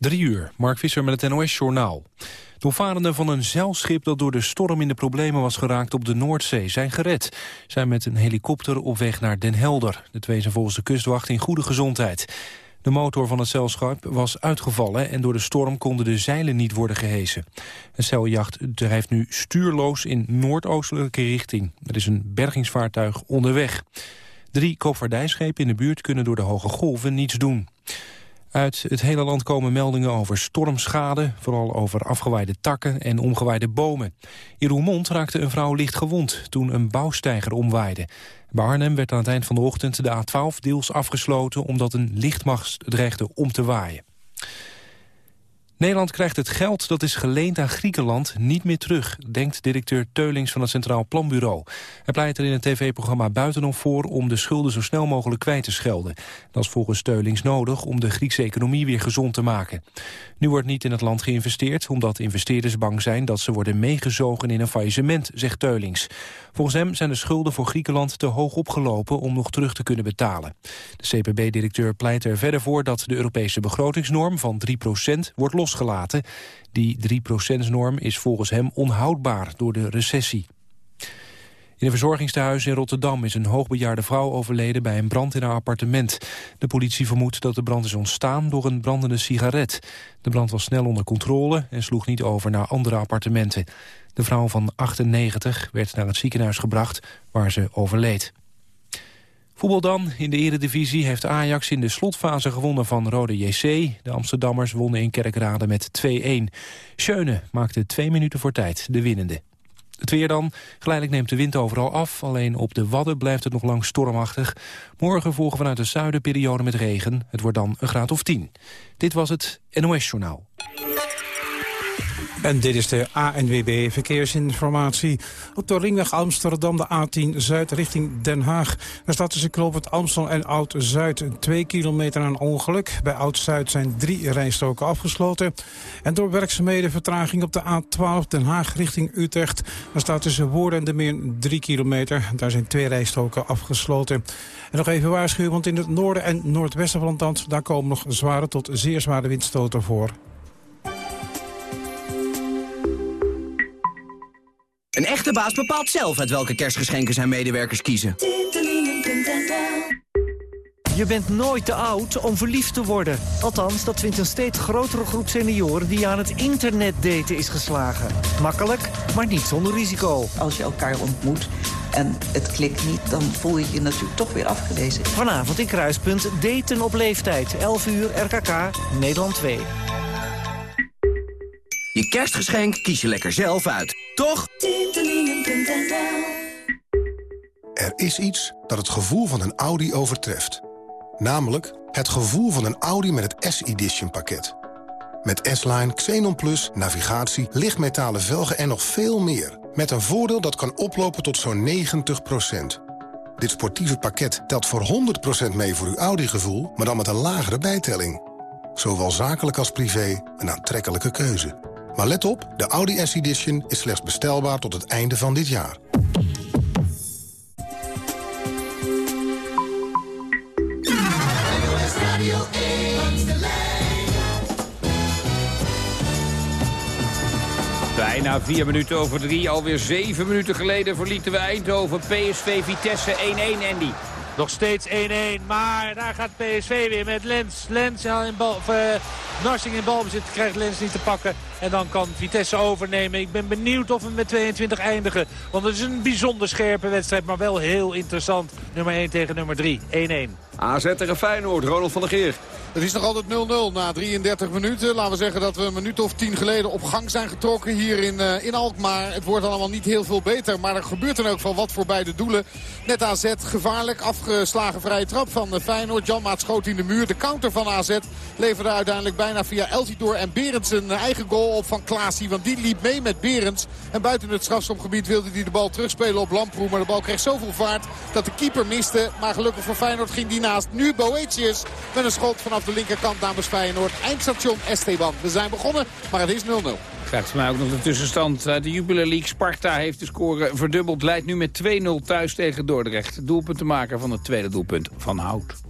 Drie uur, Mark Visser met het NOS-journaal. De opvarenden van een zeilschip dat door de storm in de problemen was geraakt op de Noordzee zijn gered. Zijn met een helikopter op weg naar Den Helder. De twee zijn volgens de kustwacht in goede gezondheid. De motor van het zeilschip was uitgevallen en door de storm konden de zeilen niet worden gehesen. Het zeiljacht drijft nu stuurloos in noordoostelijke richting. Er is een bergingsvaartuig onderweg. Drie koopvaardijschepen in de buurt kunnen door de hoge golven niets doen. Uit het hele land komen meldingen over stormschade, vooral over afgewaaide takken en omgewaaide bomen. In Roermond raakte een vrouw licht gewond toen een bouwsteiger omwaaide. Bij Arnhem werd aan het eind van de ochtend de A12 deels afgesloten omdat een lichtmacht dreigde om te waaien. Nederland krijgt het geld dat is geleend aan Griekenland niet meer terug, denkt directeur Teulings van het Centraal Planbureau. Hij pleit er in het tv-programma Buitenom voor om de schulden zo snel mogelijk kwijt te schelden. Dat is volgens Teulings nodig om de Griekse economie weer gezond te maken. Nu wordt niet in het land geïnvesteerd omdat investeerders bang zijn dat ze worden meegezogen in een faillissement, zegt Teulings. Volgens hem zijn de schulden voor Griekenland te hoog opgelopen om nog terug te kunnen betalen. De CPB-directeur pleit er verder voor dat de Europese begrotingsnorm van 3% wordt Die 3%-norm is volgens hem onhoudbaar door de recessie. In een verzorgingstehuis in Rotterdam is een hoogbejaarde vrouw overleden bij een brand in haar appartement. De politie vermoedt dat de brand is ontstaan door een brandende sigaret. De brand was snel onder controle en sloeg niet over naar andere appartementen. De vrouw van 98 werd naar het ziekenhuis gebracht waar ze overleed. Voetbal dan. In de eredivisie heeft Ajax in de slotfase gewonnen van Rode JC. De Amsterdammers wonnen in Kerkrade met 2-1. Schöne maakte twee minuten voor tijd de winnende. Het weer dan. Geleidelijk neemt de wind overal af. Alleen op de Wadden blijft het nog lang stormachtig. Morgen volgen vanuit de zuiden periode met regen. Het wordt dan een graad of 10. Dit was het NOS Journaal. En dit is de ANWB Verkeersinformatie. Op de ringweg Amsterdam, de A10 Zuid richting Den Haag. Daar staat tussen Kloopend Amstel en Oud-Zuid 2 kilometer aan ongeluk. Bij Oud-Zuid zijn drie rijstoken afgesloten. En door werkzaamheden vertraging op de A12 Den Haag richting Utrecht. Daar staat tussen Woerden en de Meer 3 kilometer. Daar zijn twee rijstoken afgesloten. En nog even waarschuwen, want in het noorden en noordwesten van het land... daar komen nog zware tot zeer zware windstoten voor. Een echte baas bepaalt zelf uit welke kerstgeschenken zijn medewerkers kiezen. Je bent nooit te oud om verliefd te worden. Althans, dat vindt een steeds grotere groep senioren die aan het internet daten is geslagen. Makkelijk, maar niet zonder risico. Als je elkaar ontmoet en het klikt niet, dan voel je je natuurlijk toch weer afgewezen. Vanavond in Kruispunt daten op leeftijd. 11 uur, RKK, Nederland 2. Je kerstgeschenk kies je lekker zelf uit, toch? Er is iets dat het gevoel van een Audi overtreft. Namelijk het gevoel van een Audi met het S-Edition pakket. Met S-Line, Xenon Plus, navigatie, lichtmetalen velgen en nog veel meer. Met een voordeel dat kan oplopen tot zo'n 90%. Dit sportieve pakket telt voor 100% mee voor uw Audi-gevoel... maar dan met een lagere bijtelling. Zowel zakelijk als privé een aantrekkelijke keuze. Maar let op, de Audi S-Edition is slechts bestelbaar tot het einde van dit jaar. Bijna vier minuten over drie, alweer zeven minuten geleden verlieten we Eindhoven. PSV Vitesse 1-1, Andy. Nog steeds 1-1, maar daar gaat PSV weer met Lens. Lens in bal, uh, Narsing in balbezit krijgt Lens niet te pakken. En dan kan Vitesse overnemen. Ik ben benieuwd of we met 22 eindigen. Want het is een bijzonder scherpe wedstrijd, maar wel heel interessant. Nummer 1 tegen nummer 3, 1-1. AZ tegen Feyenoord, Ronald van der Geer. Het is nog altijd 0-0 na 33 minuten. Laten we zeggen dat we een minuut of tien geleden op gang zijn getrokken hier in, uh, in Alkmaar. Het wordt allemaal niet heel veel beter. Maar er gebeurt dan ook van wat voor beide doelen. Net AZ gevaarlijk. Afgeslagen vrije trap van uh, Feyenoord. Janmaat schoot in de muur. De counter van AZ leverde uiteindelijk bijna via Eltidoor en Berends een eigen goal op van Klaasie. Want die liep mee met Berends. En buiten het strafschopgebied wilde hij de bal terugspelen op Lamproe. Maar de bal kreeg zoveel vaart dat de keeper miste. Maar gelukkig voor Feyenoord ging die naast. Nu Boetius met een schot vanaf de linkerkant namens Feyenoord. Eindstation Esteban. We zijn begonnen, maar het is 0-0. Krijgt mij ook nog de tussenstand. De Jubilee League Sparta heeft de score verdubbeld. Leidt nu met 2-0 thuis tegen Dordrecht. Doelpunt te maken van het tweede doelpunt van Hout.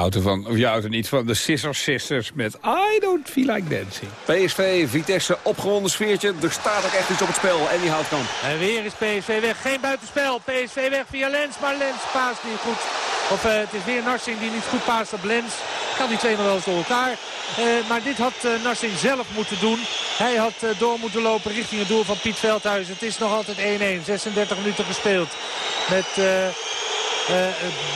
Houdt ervan, of je houdt er niet van de Scissor Sisters met I don't feel like dancing. PSV, Vitesse, opgewonden sfeertje. Er staat ook echt iets op het spel. En die houdt kant. En weer is PSV weg. Geen buitenspel. PSV weg via Lens. Maar Lens paast niet goed. Of uh, het is weer Narsing die niet goed paast op Lens. Kan die twee nog wel eens door elkaar. Uh, maar dit had uh, Narsing zelf moeten doen. Hij had door moeten lopen richting het doel van Piet Veldhuis. Het is nog altijd 1-1. 36 minuten gespeeld. Met... Uh,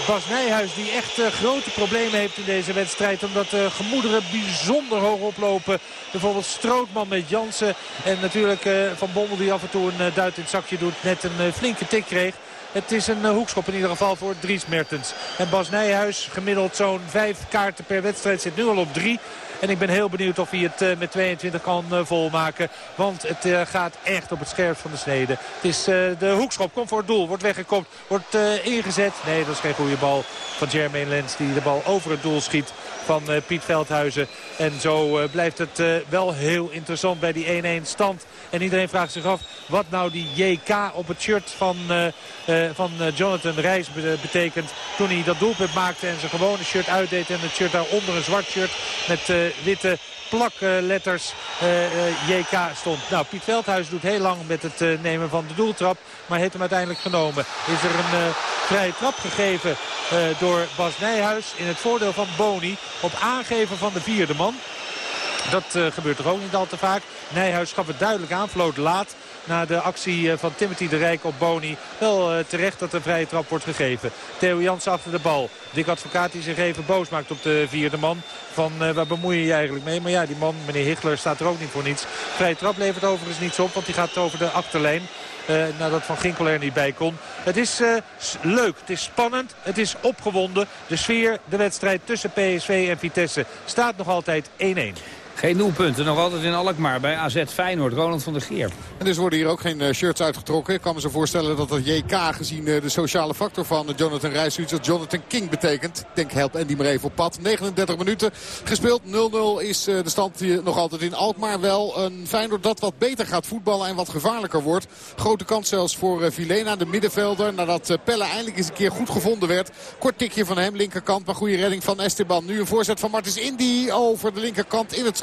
Bas Nijhuis die echt uh, grote problemen heeft in deze wedstrijd. Omdat de gemoederen bijzonder hoog oplopen. Bijvoorbeeld Strootman met Jansen. En natuurlijk Van Bommel die af en toe een duit in het zakje doet. Net een flinke tik kreeg. Het is een hoekschop in ieder geval voor Dries Mertens. En Bas Nijhuis gemiddeld zo'n vijf kaarten per wedstrijd zit nu al op drie. En ik ben heel benieuwd of hij het uh, met 22 kan uh, volmaken. Want het uh, gaat echt op het scherp van de snede. Het is de hoekschop. Komt voor het doel. Wordt weggekomen. Wordt ingezet. Nee, dat is geen goede bal van Jermaine Lens. Die de bal over het doel schiet van Piet Veldhuizen. En zo blijft het wel heel interessant bij die 1-1 stand. En iedereen vraagt zich af wat nou die JK op het shirt van, van Jonathan Reis betekent. Toen hij dat doelpunt maakte en zijn gewone shirt uitdeed. En het shirt daaronder een zwart shirt met witte plakletters uh, uh, JK stond. Nou, Piet Veldhuis doet heel lang met het uh, nemen van de doeltrap. Maar heeft hem uiteindelijk genomen. Is er een vrije trap gegeven door Bas Nijhuis in het voordeel van Boni. Op aangeven van de vierde man. Dat gebeurt toch ook niet al te vaak. Nijhuis gaf het duidelijk aan, vloot laat. Na de actie van Timothy de Rijk op Boni. Wel uh, terecht dat een vrije trap wordt gegeven. Theo Jansen achter de bal. Dik Advocaat die zich even boos maakt op de vierde man. Van uh, waar bemoei je je eigenlijk mee? Maar ja, die man, meneer Hichler, staat er ook niet voor niets. Vrije trap levert overigens niets op, want die gaat over de achterlijn. Uh, nadat Van Ginkel er niet bij kon. Het is leuk, het is spannend, het is opgewonden. De sfeer, de wedstrijd tussen PSV en Vitesse staat nog altijd 1-1. Geen doelpunten, nog altijd in Alkmaar bij AZ Feyenoord. Ronald van der Geer. En dus worden hier ook geen uh, shirts uitgetrokken. Ik kan me zo voorstellen dat dat JK gezien uh, de sociale factor van uh, Jonathan Reis... iets als Jonathan King betekent. Ik denk help Andy maar even op pad. 39 minuten gespeeld. 0-0 is de stand nog altijd in Alkmaar. Wel een Feyenoord dat wat beter gaat voetballen en wat gevaarlijker wordt. Grote kans zelfs voor Vilena, de middenvelder. Nadat Pelle eindelijk eens een keer goed gevonden werd. Kort tikje van hem, linkerkant. Maar goede redding van Esteban. Nu een voorzet van Martens Indy over de linkerkant in het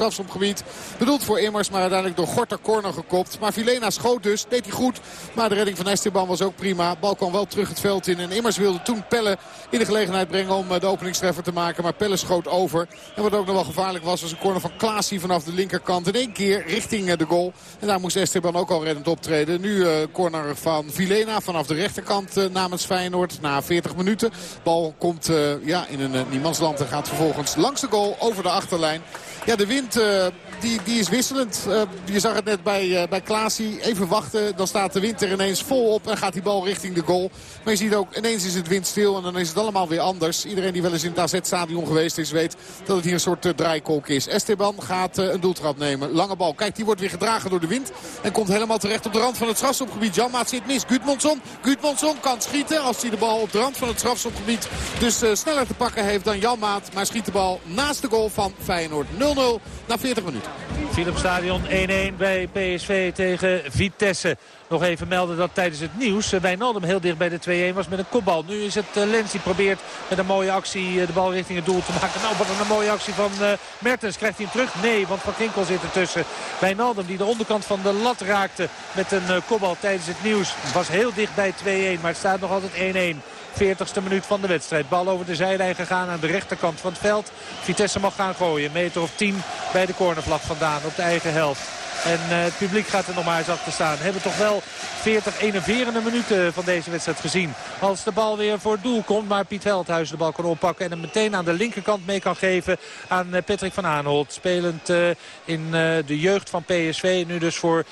Bedoeld voor Immers, maar uiteindelijk door Gorter corner gekopt. Maar Vilena schoot dus, deed hij goed. Maar de redding van Esteban was ook prima. Bal kwam wel terug het veld in. En Immers wilde toen Pelle in de gelegenheid brengen om de openingstreffer te maken. Maar Pelle schoot over. En wat ook nog wel gevaarlijk was, was een corner van Klaasie vanaf de linkerkant. In één keer richting de goal. En daar moest Esteban ook al reddend optreden. Nu uh, corner van Vilena vanaf de rechterkant namens Feyenoord. Na 40 minuten. Bal komt ja, in een niemandsland en gaat vervolgens langs de goal over de achterlijn. Ja, de wind uh, die, die is wisselend. Uh, je zag het net bij, uh, bij Klaasie. Even wachten, dan staat de wind er ineens vol op en gaat die bal richting de goal. Maar je ziet ook, ineens is het windstil en dan is het allemaal weer anders. Iedereen die wel eens in het AZ-stadion geweest is, weet dat het hier een soort uh, draaikolk is. Esteban gaat een doeltrap nemen. Lange bal. Kijk, die wordt weer gedragen door de wind. En komt helemaal terecht op de rand van het strafschopgebied. Janmaat zit mis. Gudmundsson. Gudmundsson kan schieten als hij de bal op de rand van het strafschopgebied dus sneller te pakken heeft dan Janmaat. Maar schiet de bal naast de goal van Feyenoord. 0 0-0 na 40 minuten. Philips Stadion 1-1 bij PSV tegen Vitesse. Nog even melden dat tijdens het nieuws Wijnaldum heel dicht bij de 2-1 was met een kopbal. Nu is het Lens die probeert met een mooie actie de bal richting het doel te maken. Nou, wat een mooie actie van Mertens. Krijgt hij hem terug? Nee, want Van Kinkel zit ertussen. Wijnaldum die de onderkant van de lat raakte met een kopbal tijdens het nieuws. Was heel dicht bij 2-1, maar het staat nog altijd 1-1. 40ste minuut van de wedstrijd. Bal over de zijlijn gegaan aan de rechterkant van het veld. Vitesse mag gaan gooien. Meter of 10 bij de cornervlag vandaan op de eigen helft. En uh, het publiek gaat er nog maar eens achter staan. Hebben toch wel 40 enerverende minuten van deze wedstrijd gezien. Als de bal weer voor het doel komt. Maar Piet Veldhuis de bal kan oppakken. En hem meteen aan de linkerkant mee kan geven aan uh, Patrick van Aanholt. Spelend uh, in de jeugd van PSV. Nu dus voor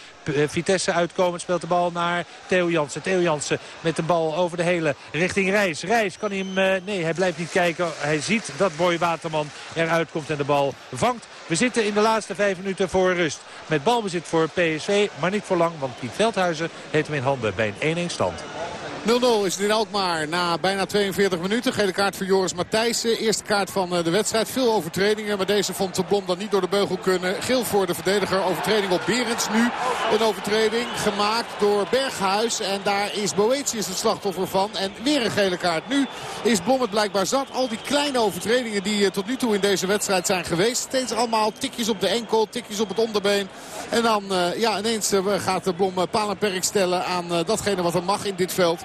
Vitesse uitkomend speelt de bal naar Theo Jansen. Theo Jansen met de bal over de hele richting Reis. Reis kan hij hem... nee, hij blijft niet kijken. Hij ziet dat Boy Waterman eruit komt en de bal vangt. We zitten in de laatste vijf minuten voor rust. Met balbezit voor PSV, maar niet voor lang. Want Piet Veldhuizen heeft hem in handen bij een 1-1 stand. 0-0 is het in Alkmaar na bijna 42 minuten. Gele kaart voor Joris Matthijssen. Eerste kaart van de wedstrijd. Veel overtredingen, maar deze vond de Blom dan niet door de beugel kunnen. Geel voor de verdediger. Overtreding op Berends nu. Een overtreding gemaakt door Berghuis. En daar is Boetius het slachtoffer van. En weer een gele kaart. Nu is Blom het blijkbaar zat. Al die kleine overtredingen die tot nu toe in deze wedstrijd zijn geweest. Steeds allemaal tikjes op de enkel, tikjes op het onderbeen. En dan ja, ineens gaat de Blom paal stellen aan datgene wat er mag in dit veld.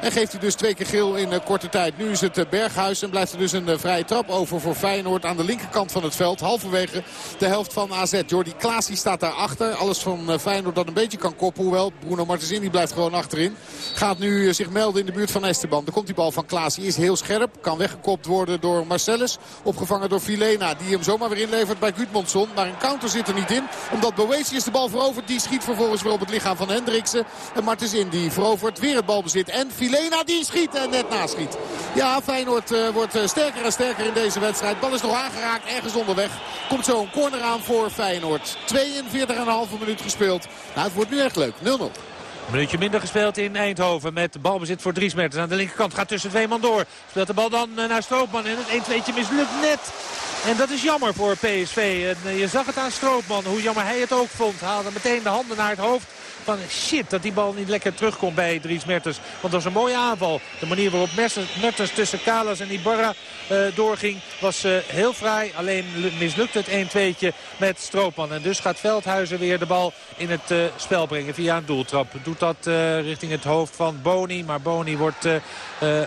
En geeft hij dus twee keer geel in eh, korte tijd. Nu is het eh, Berghuis en blijft er dus een eh, vrije trap over voor Feyenoord aan de linkerkant van het veld. Halverwege de helft van AZ. Jordi Klaasie staat daarachter. Alles van Feyenoord dat een beetje kan koppen. Hoewel Bruno Martens die blijft gewoon achterin. Gaat nu zich melden in de buurt van Esteban. Dan komt die bal van Klaasie. Is heel scherp. Kan weggekopt worden door Marcellus. Opgevangen door Filena. Die hem zomaar weer inlevert bij Gudmundsson. Maar een counter zit er niet in. Omdat Boetius de bal verovert. Die schiet vervolgens weer op het lichaam van Hendriksen. En Martens die verovert weer het balbezit. En Filena die schiet en net naschiet. Ja, Feyenoord uh, wordt uh, sterker en sterker in deze wedstrijd. Bal is nog aangeraakt, ergens onderweg. Komt zo een corner aan voor Feyenoord. 42,5 minuut gespeeld. Nou, het wordt nu echt leuk. 0-0. Een minuutje minder gespeeld in Eindhoven met balbezit voor Dries Mertens. Aan de linkerkant gaat tussen twee man door. Speelt de bal dan eh, naar Stroopman en het 1-2'tje mislukt net. En dat is jammer voor PSV. En je zag het aan Stroopman, hoe jammer hij het ook vond. Haalde meteen de handen naar het hoofd van shit dat die bal niet lekker terugkomt bij Dries Mertens. Want dat was een mooie aanval. De manier waarop Mertens tussen Kalas en Ibarra uh, doorging was uh, heel fraai. Alleen mislukt het 1-2'tje met Stroopman. En dus gaat Veldhuizen weer de bal in het uh, spel brengen via een doeltrap. Doet dat richting het hoofd van Boni. Maar Boni wordt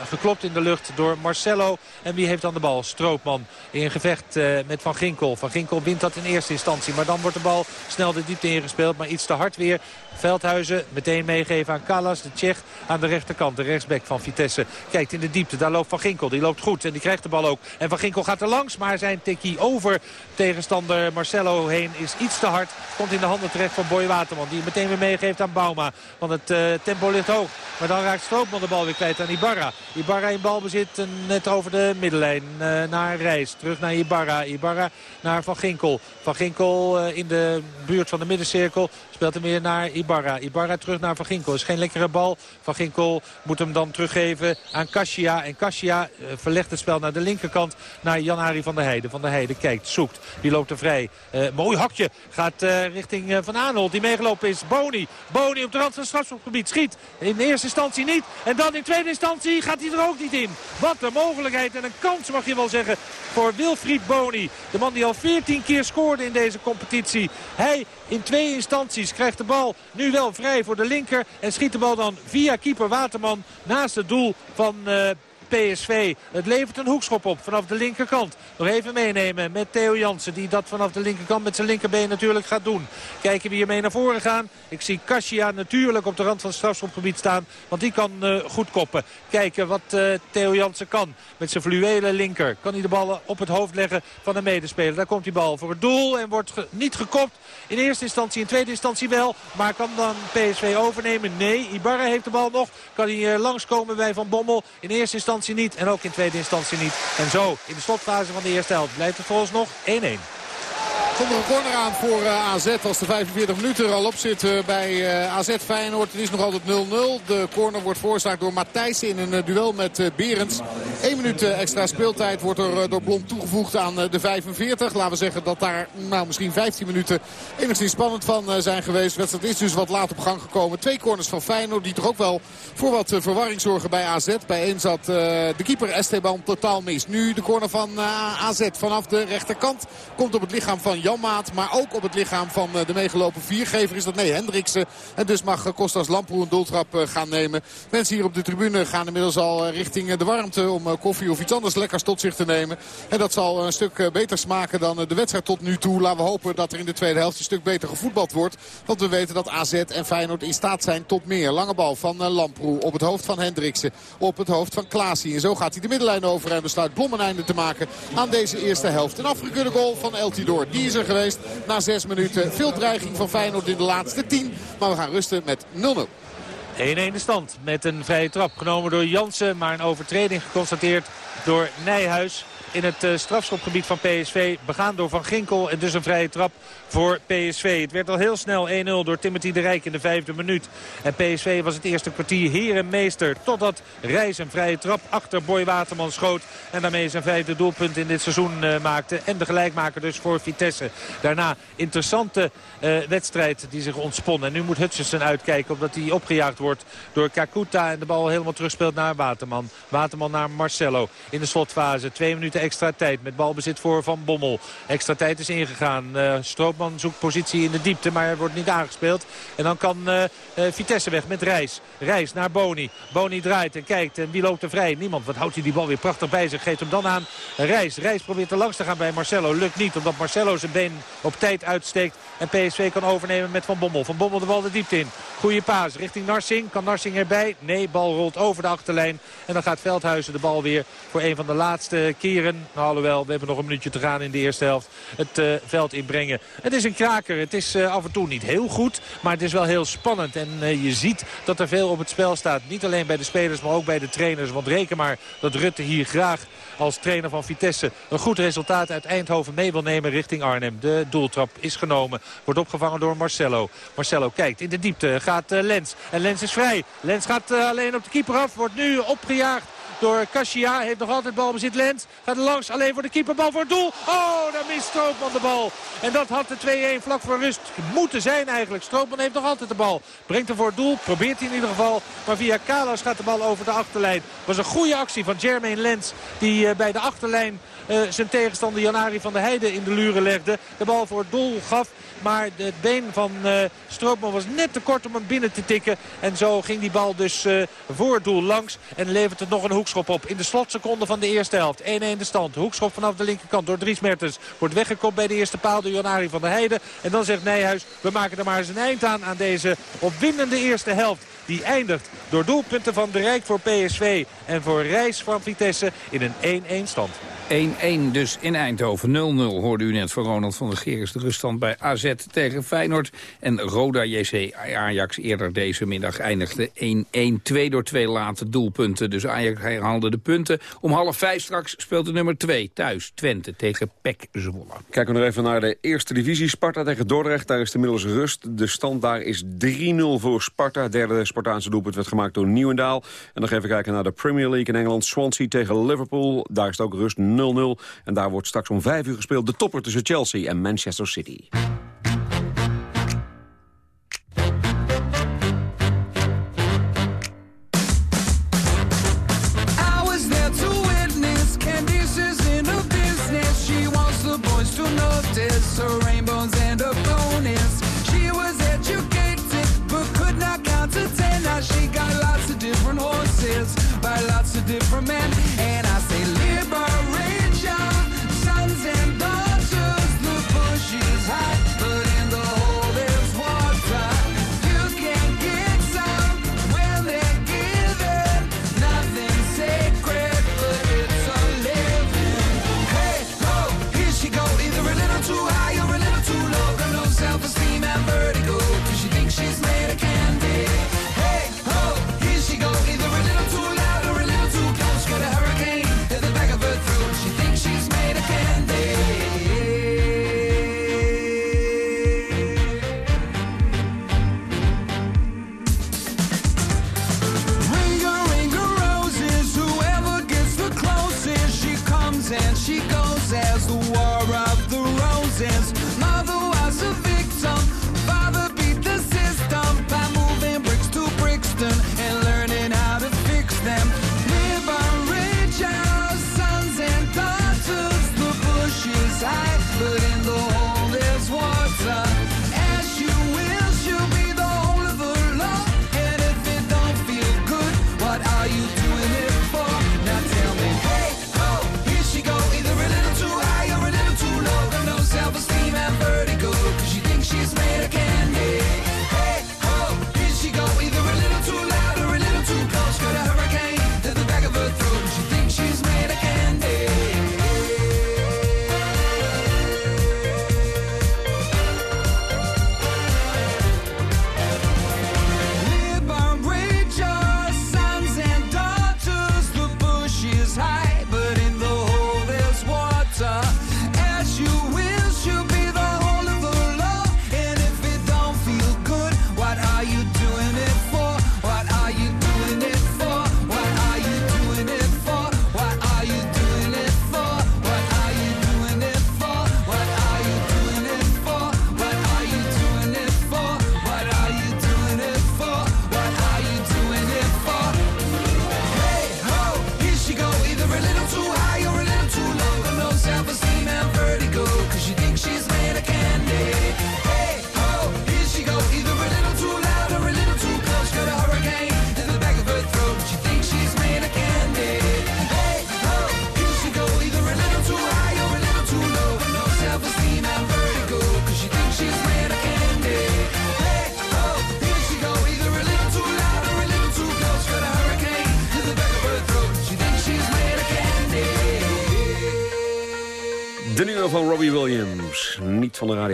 geklopt in de lucht door Marcelo. En wie heeft dan de bal? Stroopman in gevecht met Van Ginkel. Van Ginkel wint dat in eerste instantie. Maar dan wordt de bal snel de diepte ingespeeld. Maar iets te hard weer. Veldhuizen meteen meegeven aan Callas, de Tsjech aan de rechterkant. De rechtsback van Vitesse kijkt in de diepte. Daar loopt Van Ginkel. Die loopt goed en die krijgt de bal ook. En Van Ginkel gaat er langs, maar zijn tikkie over tegenstander Marcelo heen is iets te hard. Komt in de handen terecht van Boy Waterman. Die meteen weer meegeeft aan Bauma. Want het uh, tempo ligt hoog. Maar dan raakt Stroopman de bal weer kwijt aan Ibarra. Ibarra in balbezit uh, net over de middenlijn uh, naar Reis. Terug naar Ibarra. Ibarra naar Van Ginkel. Van Ginkel in de buurt van de middencirkel. Speelt hem weer naar Ibarra. Ibarra terug naar Van Ginkel. Is geen lekkere bal. Van Ginkel moet hem dan teruggeven aan Kasia. En Kasia verlegt het spel naar de linkerkant. Naar Jan-Ari van der Heijden. Van der Heijden kijkt, zoekt. Die loopt er vrij. Uh, mooi hakje. Gaat uh, richting Van Aanholt. Die meegelopen is Boni. Boni op de rand van het strafschopgebied. Schiet. In eerste instantie niet. En dan in tweede instantie gaat hij er ook niet in. Wat een mogelijkheid en een kans mag je wel zeggen voor Wilfried Boni. De man die al 14 keer scoorde in deze competitie. Hij in twee instanties krijgt de bal nu wel vrij voor de linker. En schiet de bal dan via keeper Waterman naast het doel van... PSV. Het levert een hoekschop op vanaf de linkerkant. Nog even meenemen met Theo Jansen. Die dat vanaf de linkerkant met zijn linkerbeen natuurlijk gaat doen. Kijken wie ermee naar voren gaan. Ik zie Kasia natuurlijk op de rand van het strafschopgebied staan. Want die kan uh, goed koppen. Kijken wat uh, Theo Jansen kan. Met zijn fluwele linker. Kan hij de ballen op het hoofd leggen van een medespeler. Daar komt die bal voor het doel. En wordt niet gekopt. In eerste instantie, in tweede instantie wel. Maar kan dan PSV overnemen? Nee. Ibarra heeft de bal nog. Kan hij uh, langskomen bij Van Bommel? In eerste instantie niet en ook in tweede instantie niet. En zo in de slotfase van de eerste helft blijft het volgens nog 1-1. Komt er een corner aan voor uh, AZ als de 45 minuten er al op zit uh, bij uh, AZ Feyenoord. Het is nog altijd 0-0. De corner wordt veroorzaakt door Matthijssen in een duel met Berends. 1 minuut extra speeltijd wordt er door Blom toegevoegd aan de 45. Laten we zeggen dat daar nou, misschien 15 minuten enigszins spannend van zijn geweest. De wedstrijd is dus wat laat op gang gekomen. Twee corners van Feyenoord die toch ook wel voor wat verwarring zorgen bij AZ. Bij één zat de keeper Esteban totaal mis. Nu de corner van AZ vanaf de rechterkant. Komt op het lichaam van Janmaat. Maar ook op het lichaam van eh, de meegelopen viergever is dat nee Hendriksen. En dus mag eh, Kostas Lamproe een doeltrap eh, gaan nemen. Mensen hier op de tribune gaan inmiddels al richting de warmte om koffie of iets anders lekkers tot zich te nemen. En dat zal een stuk beter smaken dan de wedstrijd tot nu toe. Laten we hopen dat er in de tweede helft een stuk beter gevoetbald wordt. Want we weten dat AZ en Feyenoord in staat zijn tot meer. Lange bal van Lamproe op het hoofd van Hendriksen. Op het hoofd van Klaasie. En zo gaat hij de middenlijn over en besluit Blom een einde te maken aan deze eerste helft. Een afgekeurde goal van El Tidor. Die is er geweest na zes minuten. Veel dreiging van Feyenoord in de laatste tien. Maar we gaan rusten met 0-0. 1-1 de stand met een vrije trap genomen door Jansen. Maar een overtreding geconstateerd door Nijhuis. In het uh, strafschopgebied van PSV. Begaan door Van Ginkel en dus een vrije trap voor PSV. Het werd al heel snel 1-0 door Timothy de Rijk in de vijfde minuut. En PSV was het eerste kwartier heer en meester. Totdat Reis een vrije trap achter Boy Waterman schoot. En daarmee zijn vijfde doelpunt in dit seizoen uh, maakte. En de gelijkmaker dus voor Vitesse. Daarna interessante uh, wedstrijd die zich ontspon. En nu moet Hutchinson uitkijken omdat hij opgejaagd wordt door Kakuta. En de bal helemaal terugspeelt naar Waterman. Waterman naar Marcelo in de slotfase. Twee minuten extra tijd met balbezit voor Van Bommel. Extra tijd is ingegaan. Uh, Stroopman zoekt positie in de diepte, maar hij wordt niet aangespeeld. En dan kan uh, uh, Vitesse weg met Reis. Reis naar Boni. Boni draait en kijkt. En wie loopt er vrij? Niemand. Wat houdt hij die bal weer prachtig bij zich. Geeft hem dan aan Reis. Reis probeert er langs te gaan bij Marcelo. Lukt niet, omdat Marcelo zijn been op tijd uitsteekt. En PSV kan overnemen met Van Bommel. Van Bommel de bal de diepte in. Goeie paas richting Narsing. Kan Narsing erbij? Nee, bal rolt over de achterlijn. En dan gaat Veldhuizen de bal weer voor een van de laatste keren. Alhoewel, we hebben nog een minuutje te gaan in de eerste helft. Het uh, veld inbrengen. Het is een kraker. Het is uh, af en toe niet heel goed. Maar het is wel heel spannend. En uh, je ziet dat er veel op het spel staat. Niet alleen bij de spelers, maar ook bij de trainers. Want reken maar dat Rutte hier graag als trainer van Vitesse een goed resultaat uit Eindhoven mee wil nemen richting Arnhem. De doeltrap is genomen. Wordt opgevangen door Marcelo. Marcelo kijkt in de diepte. Gaat Lens. En Lens is vrij. Lens gaat alleen op de keeper af. Wordt nu opgejaagd door Kasia. Heeft nog altijd balbezit Lens. Gaat langs. Alleen voor de keeperbal voor het doel. Oh, daar mist Stroopman de bal. En dat had de 2-1 vlak voor rust moeten zijn eigenlijk. Stroopman heeft nog altijd de bal. Brengt hem voor het doel. Probeert hij in ieder geval. Maar via Kalas gaat de bal over de achterlijn. was een goede actie van Jermaine Lens. Die uh, bij de achterlijn uh, zijn tegenstander Janari van der Heijden in de luren legde. De bal voor het doel gaf. Maar het been van uh, Stroopman was net te kort om hem binnen te tikken. En zo ging die bal dus uh, voor het doel langs. En levert het nog een hoekschop op. In de slotseconde van de eerste helft. 1-1 de stand. Hoekschop vanaf de linkerkant door Dries Mertens. Wordt weggekopt bij de eerste paal door Janari van der Heijden. En dan zegt Nijhuis, we maken er maar eens een eind aan aan deze opwindende eerste helft. Die eindigt door doelpunten van de Rijk voor PSV en voor Reis van Vitesse in een 1-1 stand. 1-1 dus in Eindhoven. 0-0 hoorde u net van Ronald van der Geers. De ruststand bij AZ tegen Feyenoord. En Roda JC Ajax eerder deze middag eindigde 1-1. Twee door twee late doelpunten. Dus Ajax herhaalde de punten. Om half vijf straks speelt de nummer 2 thuis. Twente tegen PEC Zwolle. Kijken we nog even naar de eerste divisie. Sparta tegen Dordrecht. Daar is inmiddels rust. De stand daar is 3-0 voor Sparta. Derde Spartaanse doelpunt werd gemaakt door Nieuwendaal. En nog even kijken naar de Premier League in Engeland. Swansea tegen Liverpool. Daar is ook rust 0-0. En daar wordt straks om 5 uur gespeeld de topper tussen Chelsea en Manchester City.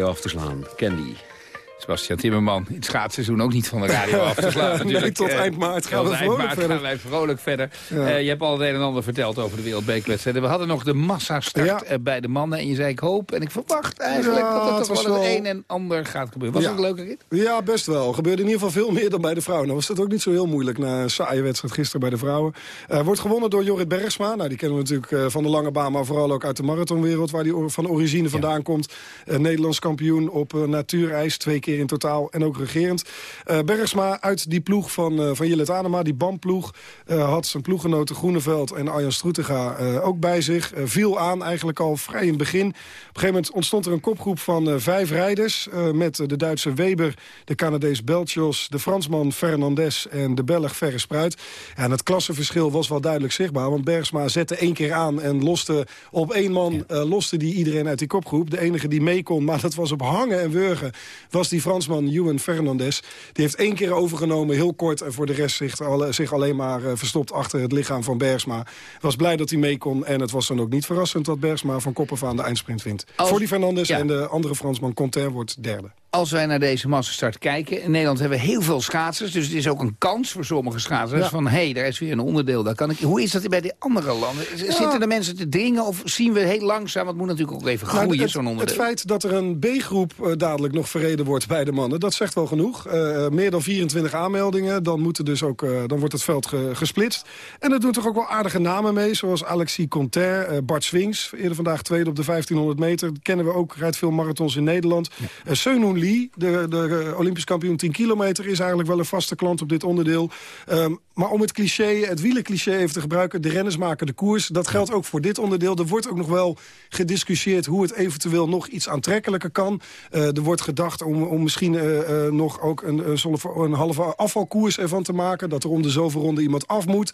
Af te slaan. Candy. Sebastian Timmerman, het schaatsseizoen ook niet van de radio af te slaan. Nee, tot Eh, eind maart gaan we eind vrolijk maart verder. gaan wij vrolijk verder. Ja. Eh, je hebt al het een en ander verteld over de wereldbekerwedstrijden. We hadden nog de massastart Ja. eh, bij de mannen. En je zei ik hoop en ik verwacht eigenlijk Ja, dat er het toch wel het een en ander gaat gebeuren. Was het een leuke rit? Ja, best wel. Er gebeurde in ieder geval veel meer dan bij de vrouwen. Nou was dat ook niet zo heel moeilijk na een saaie wedstrijd gisteren bij de vrouwen. Eh, wordt gewonnen door Jorrit Bergsma. Nou, die kennen we natuurlijk eh, van de lange baan, maar vooral ook uit de marathonwereld... waar die van origine vandaan komt. Eh, Nederlands kampioen op eh, natuurijs, twee keer in totaal en ook regerend. Eh, Bergsma uit die ploeg van, eh van Jillet Adema, die bandploeg... eh, had zijn ploeggenoten Groeneveld en Arjan Stroetega ook bij zich. Viel aan eigenlijk al vrij in het begin. Op een gegeven moment ontstond er een kopgroep van vijf rijders... met de Duitse Weber, de Canadees Belchos... de Fransman Fernandes en de Belg Verre Spruit. Ja, en het klassenverschil was wel duidelijk zichtbaar... want Bergsma zette één keer aan en loste op één man... loste die iedereen uit die kopgroep. De enige die mee kon, maar dat was op hangen en wurgen... was die Fransman Juan Fernandes. Die heeft één keer overgenomen, heel kort... en voor de rest zich, alle- zich alleen maar eh, verstopt achter het lichaam van Bergsma. Was blij dat hij mee kon en het was dan ook niet verrassend... dat Bergsma van kop af aan de eindsprint wint. Als- Voor die Fernandes Ja. en de andere Fransman Conter wordt derde. Als wij naar deze massastart kijken... in Nederland hebben we heel veel schaatsers... dus het is ook een kans voor sommige schaatsers... Ja. van hé, hey, daar is weer een onderdeel. Daar kan ik... Hoe is dat bij die andere landen? Zitten de mensen te dringen of zien we heel langzaam... want het moet natuurlijk ook even Nou, groeien, het, zo'n het onderdeel? feit dat er een B-groep eh, dadelijk nog verreden wordt bij de mannen... dat zegt wel genoeg. Eh, meer dan 24 aanmeldingen, dan, moeten dus ook, eh, dan wordt het veld ge- gesplitst. En er doen toch ook wel aardige namen mee... zoals Alexis Conter, eh, Bart Swings... eerder vandaag tweede op de 1500 meter. Kennen we ook, rijdt veel marathons in Nederland. Ja. Lee, de, de eh, Olympisch kampioen 10 kilometer... is eigenlijk wel een vaste klant op dit onderdeel. Ehm, maar om het cliché, het wielencliché even te gebruiken... de renners maken de koers. Dat geldt ook voor dit onderdeel. Er wordt ook nog wel gediscussieerd hoe het eventueel nog iets aantrekkelijker kan. Eh, er wordt gedacht om, om misschien eh, nog ook een, een, halve afvalkoers ervan te maken. Dat er om de zoveel ronde iemand af moet.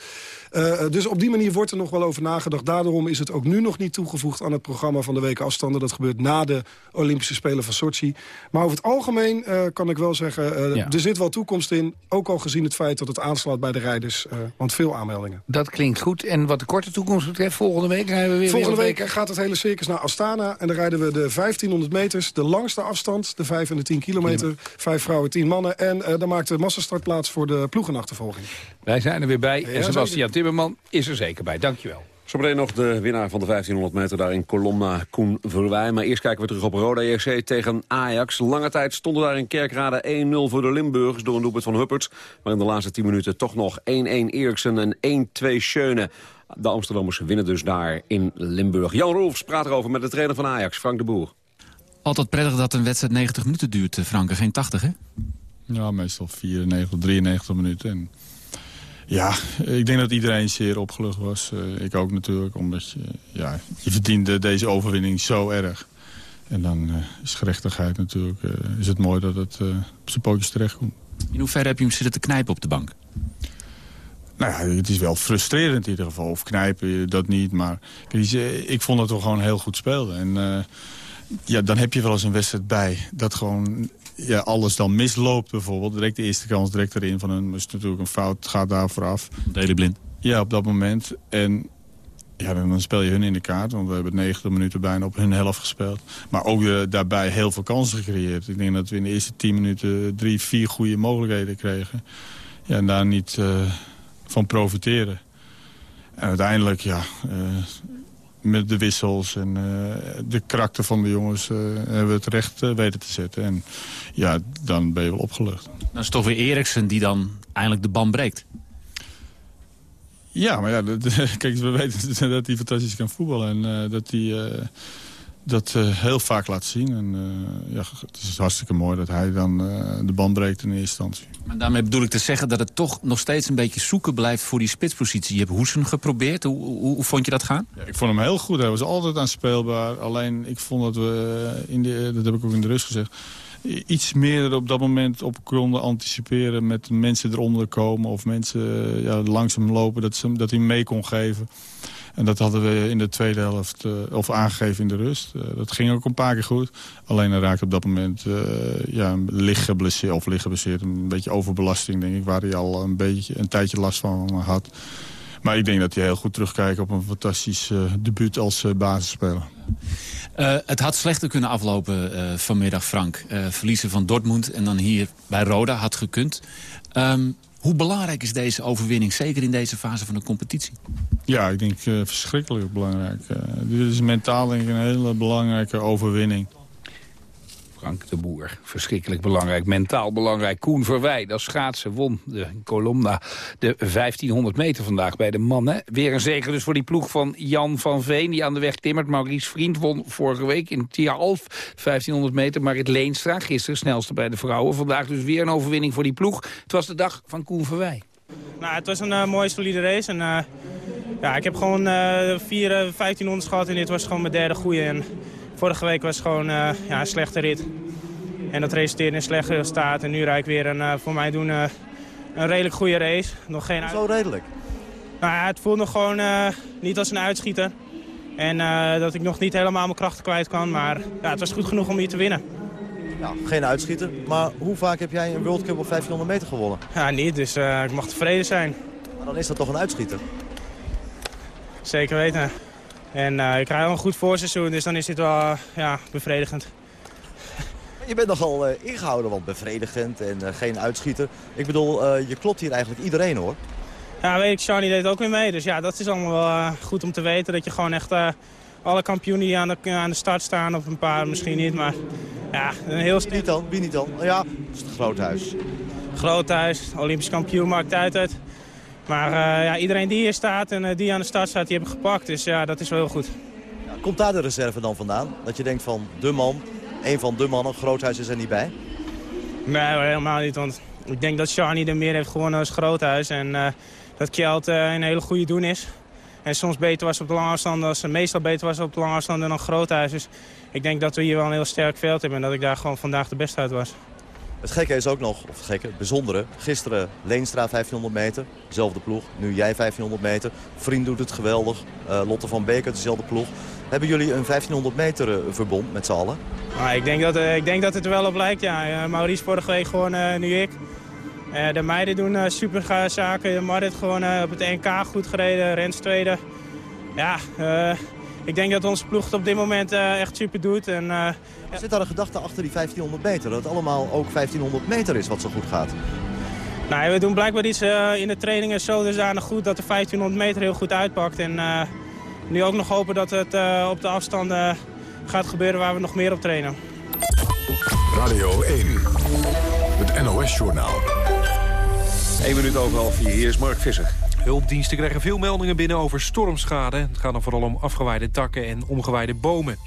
Dus op die manier wordt er nog wel over nagedacht. Daarom is het ook nu nog niet toegevoegd aan het programma van de weken afstanden. Dat gebeurt na de Olympische Spelen van Sochi. Maar over het algemeen eh, kan ik wel zeggen, eh, Ja. er zit wel toekomst in. Ook al gezien het feit dat het aanslaat bij de rijders. eh, want veel aanmeldingen. Dat klinkt goed. En wat de korte toekomst betreft, volgende week zijn we weer Volgende week gaat het hele circus naar Astana. En dan rijden we de 1500 meters, de langste afstand. De 5 en de 10 kilometer. Vijf vrouwen, 10 mannen. En dan maakt de massastart plaats voor de ploegenachtervolging. Wij zijn er weer bij. Ja, en Sebastian. Timmerman is er zeker bij. Dankjewel. Zometeen nog de winnaar van de 1500 meter daar in Colomna, Koen Verwij. Maar eerst kijken we terug op Roda JC tegen Ajax. Lange tijd stonden daar in Kerkrade 1-0 voor de Limburgers door een doelpunt van Hupperts. Maar in de laatste 10 minuten toch nog 1-1 Eriksen en 1-2 Schöne. De Amsterdammers winnen dus daar in Limburg. Jan Rolfs praat erover met de trainer van Ajax, Frank de Boer. Altijd prettig dat een wedstrijd 90 minuten duurt, eh, Frank, en geen 80, hè? Ja, meestal 94, 93 minuten. En ja, ik denk dat iedereen zeer opgelucht was. Eh, ik ook natuurlijk, omdat je, ja, je verdiende deze overwinning zo erg. En dan eh, is gerechtigheid natuurlijk, eh, is het mooi dat het op zijn pootjes terechtkomt. In hoeverre heb je hem zitten te knijpen op de bank? Nou ja, het is wel frustrerend in ieder geval. Of knijpen dat niet, maar kijk, ik vond dat we gewoon heel goed speelden. En ja, dan heb je wel eens een wedstrijd bij dat gewoon ja, alles dan misloopt bijvoorbeeld. Direct de eerste kans direct erin van hun. is natuurlijk een fout, gaat daar vooraf. Deli blind. Ja, op dat moment. En ja, dan speel je hun in de kaart. Want we hebben 90 minuten bijna op hun helft gespeeld. Maar ook daarbij heel veel kansen gecreëerd. Ik denk dat we in de eerste 10 minuten drie, vier goede mogelijkheden kregen. Ja, en daar niet eh, van profiteren. En uiteindelijk, ja, eh, met de wissels en eh, de karakter van de jongens... eh, hebben we het recht eh, weten te zetten. En ja, dan ben je wel opgelucht. Dan is het toch weer Eriksen die dan eindelijk de band breekt. Ja, maar ja, dat, kijk, we weten dat hij fantastisch kan voetballen. En dat hij dat eh, heel vaak laat zien. En eh, ja, het is hartstikke mooi dat hij dan eh, de band breekt in eerste instantie. Maar daarmee bedoel ik te zeggen dat het toch nog steeds een beetje zoeken blijft voor die spitspositie. Je hebt Hoesen geprobeerd. Hoe, hoe, hoe vond je dat gaan? Ja, ik vond hem heel goed. Hij was altijd aanspeelbaar. Alleen ik vond dat we, in de, dat heb ik ook in de rust gezegd... iets meer op dat moment op konden anticiperen... met mensen eronder komen of mensen ja, langzaam lopen... Dat, ze, dat hij mee kon geven. En dat hadden we in de tweede helft eh, of aangegeven in de rust. Eh, dat ging ook een paar keer goed. Alleen hij raakte op dat moment uh, ja, licht geblesseerd, of licht geblesseerd. Een beetje overbelasting, denk ik, waar hij al een, beetje, een tijdje last van had. Maar ik denk dat hij heel goed terugkijkt op een fantastisch uh, debuut als basisspeler. Het had slechter kunnen aflopen vanmiddag, Frank. Verliezen van Dortmund en dan hier bij Roda had gekund. Um, hoe belangrijk is deze overwinning, zeker in deze fase van de competitie? Ja, ik denk verschrikkelijk belangrijk. dit is mentaal denk ik een hele belangrijke overwinning. De Boer. Verschrikkelijk belangrijk, mentaal belangrijk. Koen Verwij, dat schaatsen, won de Colomna de 1500 meter vandaag bij de mannen. Weer een zegen dus voor die ploeg van Jan van Veen, die aan de weg timmert. Maurice Vriend won vorige week in Tialf 1500 meter. Marit Leenstra, gisteren snelste bij de vrouwen. Vandaag dus weer een overwinning voor die ploeg. Het was de dag van Koen Verwij. Nou, het was een uh, mooie solide race. En, uh, ja, ik heb gewoon uh, vier 1500 gehad en dit was gewoon mijn derde goede. En vorige week was het gewoon ja, een slechte rit. En dat resulteerde in een slecht resultaat. En nu rijd ik weer een, voor mij doen een redelijk goede race. Nog geen Zo redelijk? Nou ja, het voelde gewoon niet als een uitschieter. En dat ik nog niet helemaal mijn krachten kwijt kan. Maar ja, het was goed genoeg om hier te winnen. Ja, geen uitschieter. Maar hoe vaak heb jij een World Cup op 1500 meter gewonnen? Ja, niet. Dus uh, ik mag tevreden zijn. Maar dan is dat toch een uitschieter? Zeker weten. En uh, ik krijg al een goed voorseizoen, dus dan is dit wel uh, ja, bevredigend. Je bent nogal ingehouden, want bevredigend en geen uitschieter. Ik bedoel, je klopt hier eigenlijk iedereen hoor. Ja, weet ik, Shani deed ook weer mee. Dus ja, dat is allemaal wel goed om te weten. Dat je gewoon echt alle kampioenen die aan de, aan de start staan. Of een paar misschien niet, maar ja, een heel... Wie niet dan? Wie niet dan? Ja, dat is het Groothuis. Groothuis, Olympisch kampioen maakt uit uit. Maar uh, ja, iedereen die hier staat en uh, die aan de start staat, die hebben gepakt. Dus ja, dat is wel heel goed. Komt daar de reserve dan vandaan? Dat je denkt van de man, een van de mannen, Groothuis is er niet bij? Nee, helemaal niet. Want ik denk dat Shani er meer heeft gewonnen als Groothuis. En uh, dat Kjeld een hele goede doen is. En soms beter was op de lange afstand, als ze meestal beter was op de lange afstand dan Groothuis. Dus ik denk dat we hier wel een heel sterk veld hebben en dat ik daar gewoon vandaag de beste uit was. Het gekke is ook nog, of het gekke, het bijzondere. Gisteren Leenstra 1500 meter, dezelfde ploeg. Nu jij 1500 meter. Vriend doet het geweldig. Uh, Lotte van Beek dezelfde ploeg. Hebben jullie een 1500 meter uh, verbond met z'n allen? Nou, ik, denk dat, uh, ik denk dat het er wel op lijkt, ja. Maurice vorige week gewoon, nu ik. de meiden doen super zaken. Marit gewoon op het NK goed gereden, Rens tweede. Ja, ik denk dat onze ploeg het op dit moment uh, echt super doet. En, uh, Zit daar een gedachte achter die 1500 meter? Dat het allemaal ook 1500 meter is wat zo goed gaat? Nou, we doen blijkbaar iets uh, in de trainingen zo dusdanig goed dat de 1500 meter heel goed uitpakt. En nu ook nog hopen dat het op de afstanden gaat gebeuren waar we nog meer op trainen. Radio 1, het NOS-journaal. 1 minuut over half vier. Hier is Mark Visser. Hulpdiensten krijgen veel meldingen binnen over stormschade. Het gaat dan vooral om afgewaaide takken en omgewaaide bomen.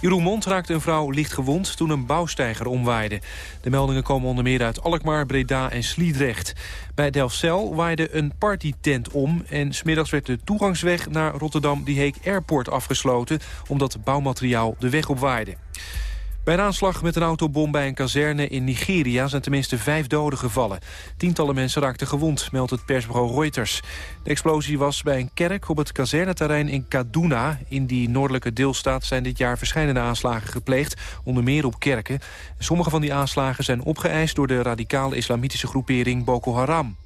In Roermond raakte een vrouw licht gewond toen een bouwsteiger omwaaide. De meldingen komen onder meer uit Alkmaar, Breda en Sliedrecht. Bij Delfzijl waaide een partytent om... en smiddags werd de toegangsweg naar Rotterdam die Heek Airport afgesloten... omdat bouwmateriaal de weg opwaaide. Bij een aanslag met een autobom bij een kazerne in Nigeria zijn tenminste vijf doden gevallen. Tientallen mensen raakten gewond, meldt het persbureau Reuters. De explosie was bij een kerk op het kazerneterrein in Kaduna. In die noordelijke deelstaat zijn dit jaar verschillende aanslagen gepleegd, onder meer op kerken. Sommige van die aanslagen zijn opgeëist door de radicale islamitische groepering Boko Haram.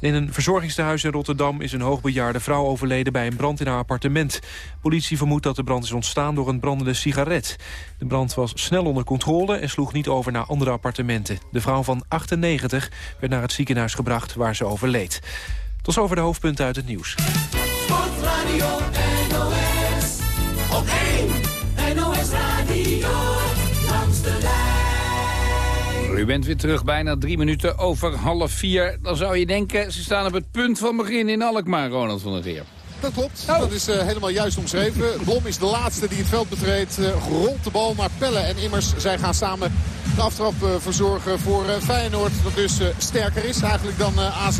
In een verzorgingstehuis in Rotterdam is een hoogbejaarde vrouw overleden bij een brand in haar appartement. Politie vermoedt dat de brand is ontstaan door een brandende sigaret. De brand was snel onder controle en sloeg niet over naar andere appartementen. De vrouw van 98 werd naar het ziekenhuis gebracht waar ze overleed. Tot over de hoofdpunten uit het nieuws. U bent weer terug, bijna drie minuten over half vier. Dan zou je denken, ze staan op het punt van begin in Alkmaar, Ronald van der Geer. Dat klopt, dat is uh, helemaal juist omschreven. Blom is de laatste die het veld betreedt. Uh, rolt de bal naar Pelle en Immers. Zij gaan samen de aftrap uh, verzorgen voor Feyenoord. Dat dus sterker is eigenlijk dan AZ.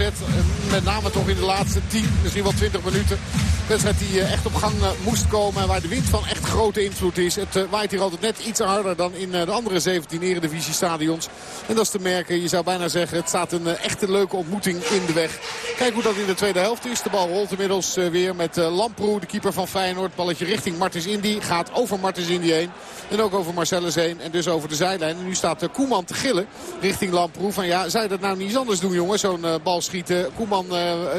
met name toch in de laatste 10, misschien wel 20 minuten. Wedstrijd die echt op gang moest komen. Waar de wind van echt grote invloed is. Het waait hier altijd net iets harder dan in de andere 17 eredivisie stadions. En dat is te merken. Je zou bijna zeggen het staat een echte leuke ontmoeting in de weg. Kijk hoe dat in de tweede helft is. De bal rolt inmiddels weer met uh, Lamproe, de keeper van Feyenoord. Balletje richting Martens Indy. Gaat over Martens Indy heen. En ook over Marcellus heen. En dus over de zijlijn. En nu staat uh, Koeman te gillen richting Lamproe. Van ja, je dat nou niet anders doen jongen? Zo'n uh, bal schieten. Koeman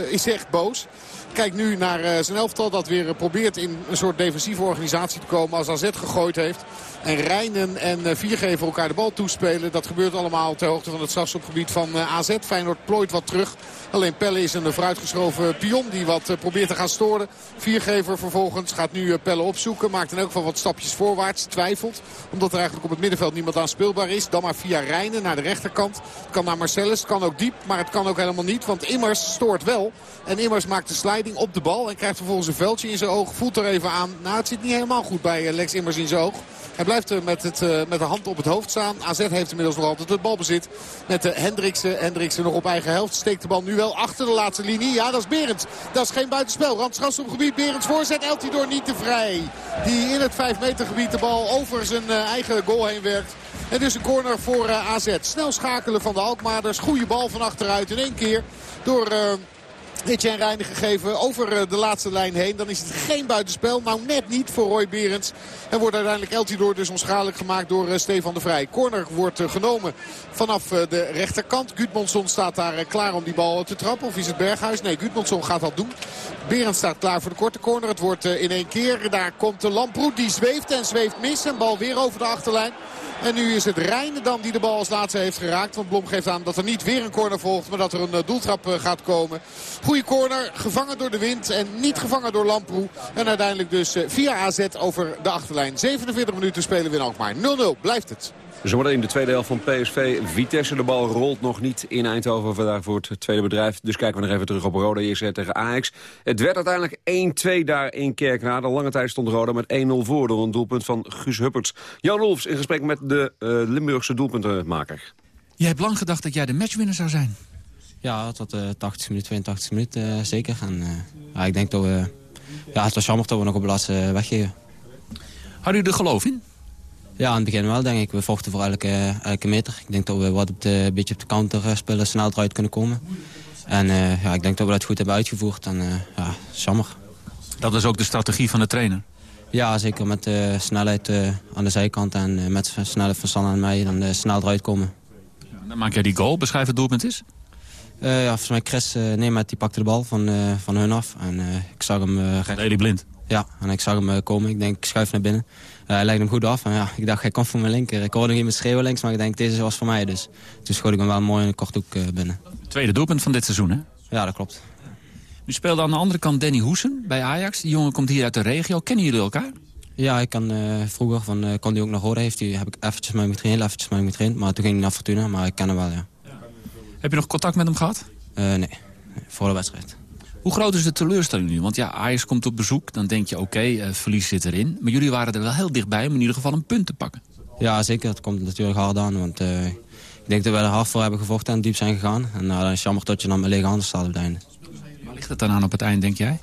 is echt boos. Kijkt nu naar eh, zijn elftal dat weer eh, probeert in een soort defensieve organisatie te komen. Als AZ gegooid heeft. En Rijnen en eh, Viergever elkaar de bal toespelen. Dat gebeurt allemaal ter hoogte van het strafschopgebied van eh, AZ. Feyenoord plooit wat terug. Alleen Pelle is een vooruitgeschoven pion die wat eh, probeert te gaan storen. Viergever vervolgens gaat nu Pelle opzoeken. Maakt in elk geval wat stapjes voorwaarts. Twijfelt. Omdat er eigenlijk op het middenveld niemand aan speelbaar is. Dan maar via Rijnen naar de rechterkant. Kan naar Marcellus. Kan ook diep. Maar het kan ook helemaal niet. Want Immers stoort wel. En Immers maakt de sliding op de bal. En krijgt vervolgens een veldje in zijn oog. Voelt er even aan. Nou, het zit niet helemaal goed bij Lex Immers in zijn oog. Blijft er met, het, eh, met de hand op het hoofd staan. AZ heeft inmiddels nog altijd het balbezit. Met de Hendriksen. Hendriksen nog op eigen helft. Steekt de bal nu wel achter de laatste linie. Ja, dat is Berends. Dat is geen buitenspel. Randschast op gebied. Berends voorzet. Eltidoor niet te vrij. Die in het 5 meter gebied de bal over zijn eh, eigen goal heen werkt. En dus een corner voor eh, AZ. Snel schakelen van de Alkmaarders. Goede bal van achteruit in één keer. Door... Etienne Reijnen gegeven over eh, de laatste lijn heen. Dan is het geen buitenspel. Nou net niet voor Roy Berends. En wordt uiteindelijk Eltidoor dus onschadelijk gemaakt door eh, Stefan de Vrij. Corner wordt eh, genomen vanaf de rechterkant. Gudmundsson staat daar klaar om die bal te trappen. Of is het Berghuis? Nee, Gudmundsson gaat dat doen. Berends staat klaar voor de korte corner. Het wordt in één keer. Daar komt de Lamproet. Die zweeft en zweeft mis. En bal weer over de achterlijn. En nu is het Rijnendam die de bal als laatste heeft geraakt. Want Blom geeft aan dat er niet weer een corner volgt. Maar dat er een eh, doeltrap eh, gaat komen. Goeie corner. Gevangen door de wind. En niet gevangen door Lamproe. En uiteindelijk dus eh, via AZ over de achterlijn. 47 minuten spelen we in Alkmaar. 0-0 blijft het. Zometeen in de tweede helft van PSV. Vitesse, de bal rolt nog niet in Eindhoven vandaag voor het tweede bedrijf. Dus kijken we nog even terug op Roda JC tegen Ajax. Het werd uiteindelijk 1-2 daar in Kerkrade. Lange tijd stond Roda met 1-0 voor door een doelpunt van Guus Hupperts. Jan Rolfs in gesprek met de eh, Limburgse doelpuntenmaker. Jij hebt lang gedacht dat jij de matchwinner zou zijn. Ja, tot de 80 minuten, 82 minuten eh, zeker. En, eh, ja, ik denk dat we... Ja, het was jammer dat we nog op de laatste weggeven. Hadden jullie er geloof in? Ja, aan het begin wel, denk ik. We vochten voor elke, elke meter. Ik denk dat we wat op de, een beetje op de counter eh, spelen snel eruit kunnen komen. En eh, ja, ik denk dat we dat goed hebben uitgevoerd. En eh, ja, jammer. Dat is ook de strategie van de trainer. Ja, zeker met de snelheid aan de zijkant en met de snelheid van Sanne en mij dan snel eruit komen. Dan maak jij die goal. Beschrijf het doelpunt is. Ja, volgens mij Chris uh, Neemet, die pakte de bal van, van hun af. En ik zag hem... Uh, Van Blind? Ja, en ik zag hem komen. Ik denk, ik schuif naar binnen. Eh, hij legde hem goed af. En ja, ik dacht, hij komt voor mijn linker. Ik hoorde nog iemand schreeuwen links, maar ik denk, deze was voor mij. Dus toen schoot ik hem wel mooi in een korthoek eh, binnen. Tweede doelpunt van dit seizoen, hè? Ja, dat klopt. Nu speelde aan de andere kant Danny Hoesen bij Ajax. Die jongen komt hier uit de regio. Kennen jullie elkaar? Ja, ik kan eh, vroeger van, eh, kon die ook nog horen. Heeft die, heb ik eventjes mee getraind, heel eventjes mee getraind. Maar toen ging hij naar Fortuna, maar ik ken hem wel, ja. Heb je nog contact met hem gehad? Eh, nee, voor de wedstrijd. Hoe groot is de teleurstelling nu? Want ja, Ajax komt op bezoek. Dan denk je, oké, eh, verlies zit erin. Maar jullie waren er wel heel dichtbij om in ieder geval een punt te pakken. Ja, zeker. Het komt natuurlijk hard aan. Want eh, ik denk dat we er hard voor hebben gevochten en diep zijn gegaan. En nou, dan is het jammer dat je dan met lege handen staat op het einde. Waar ligt het dan aan op het eind, denk jij?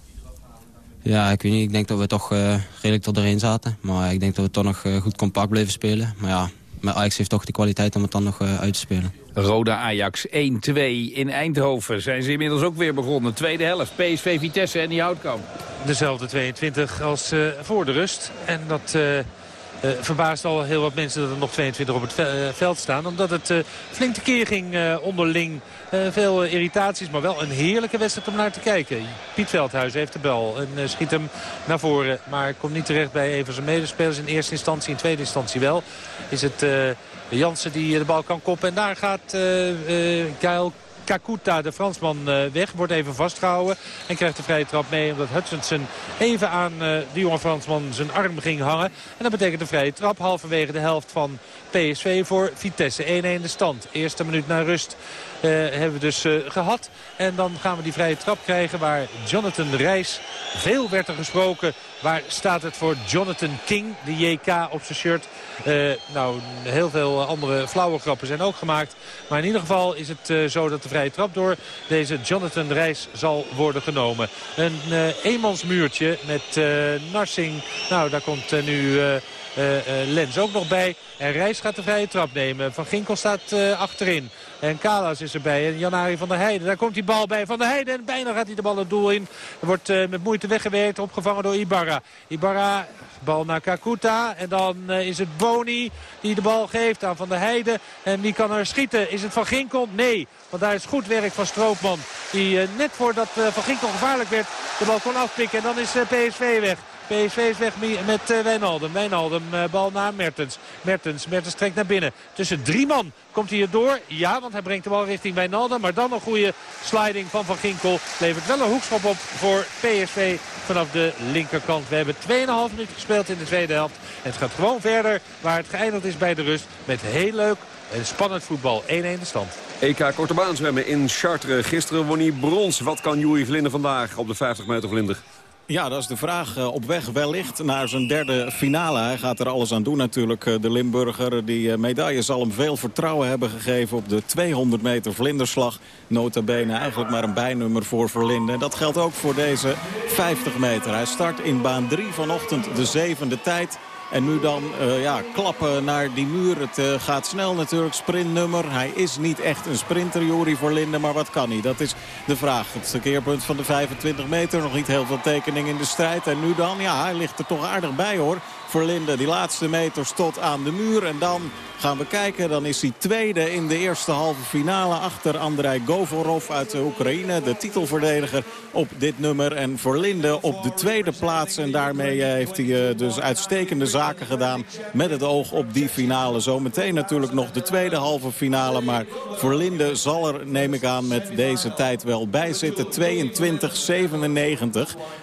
Ja, ik weet niet. Ik denk dat we toch eh, redelijk tot erin zaten. Maar ik denk dat we toch nog eh, goed compact bleven spelen. Maar ja, maar Ajax heeft toch de kwaliteit om het dan nog eh, uit te spelen. Roda Ajax 1-2 in Eindhoven. Zijn ze inmiddels ook weer begonnen. Tweede helft. PSV Vitesse en die Houtkamp. Dezelfde 22 als eh, voor de rust. En dat eh, verbaast al heel wat mensen dat er nog 22 op het ve- veld staan. Omdat het eh, flink tekeer ging onderling. Veel irritaties, maar wel een heerlijke wedstrijd om naar te kijken. Piet Veldhuis heeft de bal en schiet hem naar voren. Maar komt niet terecht bij een van zijn medespelers in eerste instantie. In tweede instantie wel. Is het Jansen die de bal kan koppen. En daar gaat eh Gael Kakuta, de Fransman, eh, weg. Wordt even vastgehouden en krijgt de vrije trap mee. Omdat Hutchinson even aan de jonge Fransman zijn arm ging hangen. En dat betekent een vrije trap halverwege de helft van PSV voor Vitesse. 1-1 de stand. Eerste minuut naar rust hebben we dus eh, gehad. En dan gaan we die vrije trap krijgen waar Jonathan Reis... Veel werd er gesproken. Waar staat het voor Jonathan King, de JK op zijn shirt? Eh, nou, heel veel andere flauwe grappen zijn ook gemaakt. Maar in ieder geval is het eh, zo dat de vrije trap door deze Jonathan Reis zal worden genomen. Een eh, eenmansmuurtje met eh, Narsing. Nou, daar komt eh, nu... eh, eh, Lens ook nog bij. En Reis gaat de vrije trap nemen. Van Ginkel staat eh, achterin. En Kalas is erbij. En Janari van der Heijden. Daar komt die bal bij Van der Heijden. En bijna gaat hij de bal het doel in. Er wordt met moeite weggewerkt. Opgevangen door Ibarra. Ibarra Bal naar Kakuta. En dan is het Boni die de bal geeft aan Van der Heijden. En wie kan er schieten? Is het Van Ginkel? Nee. Want daar is goed werk van Stroopman. Die net voordat Van Ginkel gevaarlijk werd de bal kon afpikken. En dan is PSV weg. PSV weg met uh, Wijnaldum. Wijnaldum, uh, bal naar Mertens. Mertens, Mertens trekt naar binnen. Tussen drie man komt hij erdoor. Ja, want hij brengt de bal richting Wijnaldum. Maar dan een goede sliding van Van Ginkel. Levert wel een hoekschop op voor PSV vanaf de linkerkant. We hebben 2,5 minuten gespeeld in de tweede helft. Het gaat gewoon verder waar het geëindigd is bij de rust. Met heel leuk en spannend voetbal. 1-1 de stand. EK Korte Baan zwemmen in Chartres. Gisteren won hij brons. Wat kan Juri Vlinder vandaag op de 50 meter vlinder? Ja, dat is de vraag. Eh, op weg wellicht naar zijn derde finale. Hij gaat er alles aan doen natuurlijk. Eh, de Limburger, die eh, medaille zal hem veel vertrouwen hebben gegeven... op de 200 meter vlinderslag. Nota bene eigenlijk maar een bijnummer voor Verlinde. Dat geldt ook voor deze 50 meter. Hij start in baan 3 vanochtend de zevende tijd... En nu dan uh, ja, klappen naar die muur. Het uh, gaat snel natuurlijk, sprintnummer. Hij is niet echt een sprinter, Jori Verlinde, maar wat kan hij? Dat is de vraag. Het keerpunt van de 25 meter, nog niet heel veel tekening in de strijd. En nu dan, ja, hij ligt er toch aardig bij hoor. Verlinde, die laatste meters tot aan de muur. En dan gaan we kijken, dan is hij tweede in de eerste halve finale... achter Andrei Govorov uit de Oekraïne, de titelverdediger op dit nummer. En Verlinde op de tweede plaats. En daarmee heeft hij dus uitstekende zaken gedaan met het oog op die finale. Zometeen natuurlijk nog de tweede halve finale. Maar Verlinde zal er, neem ik aan, met deze tijd wel bij zitten. 22-97.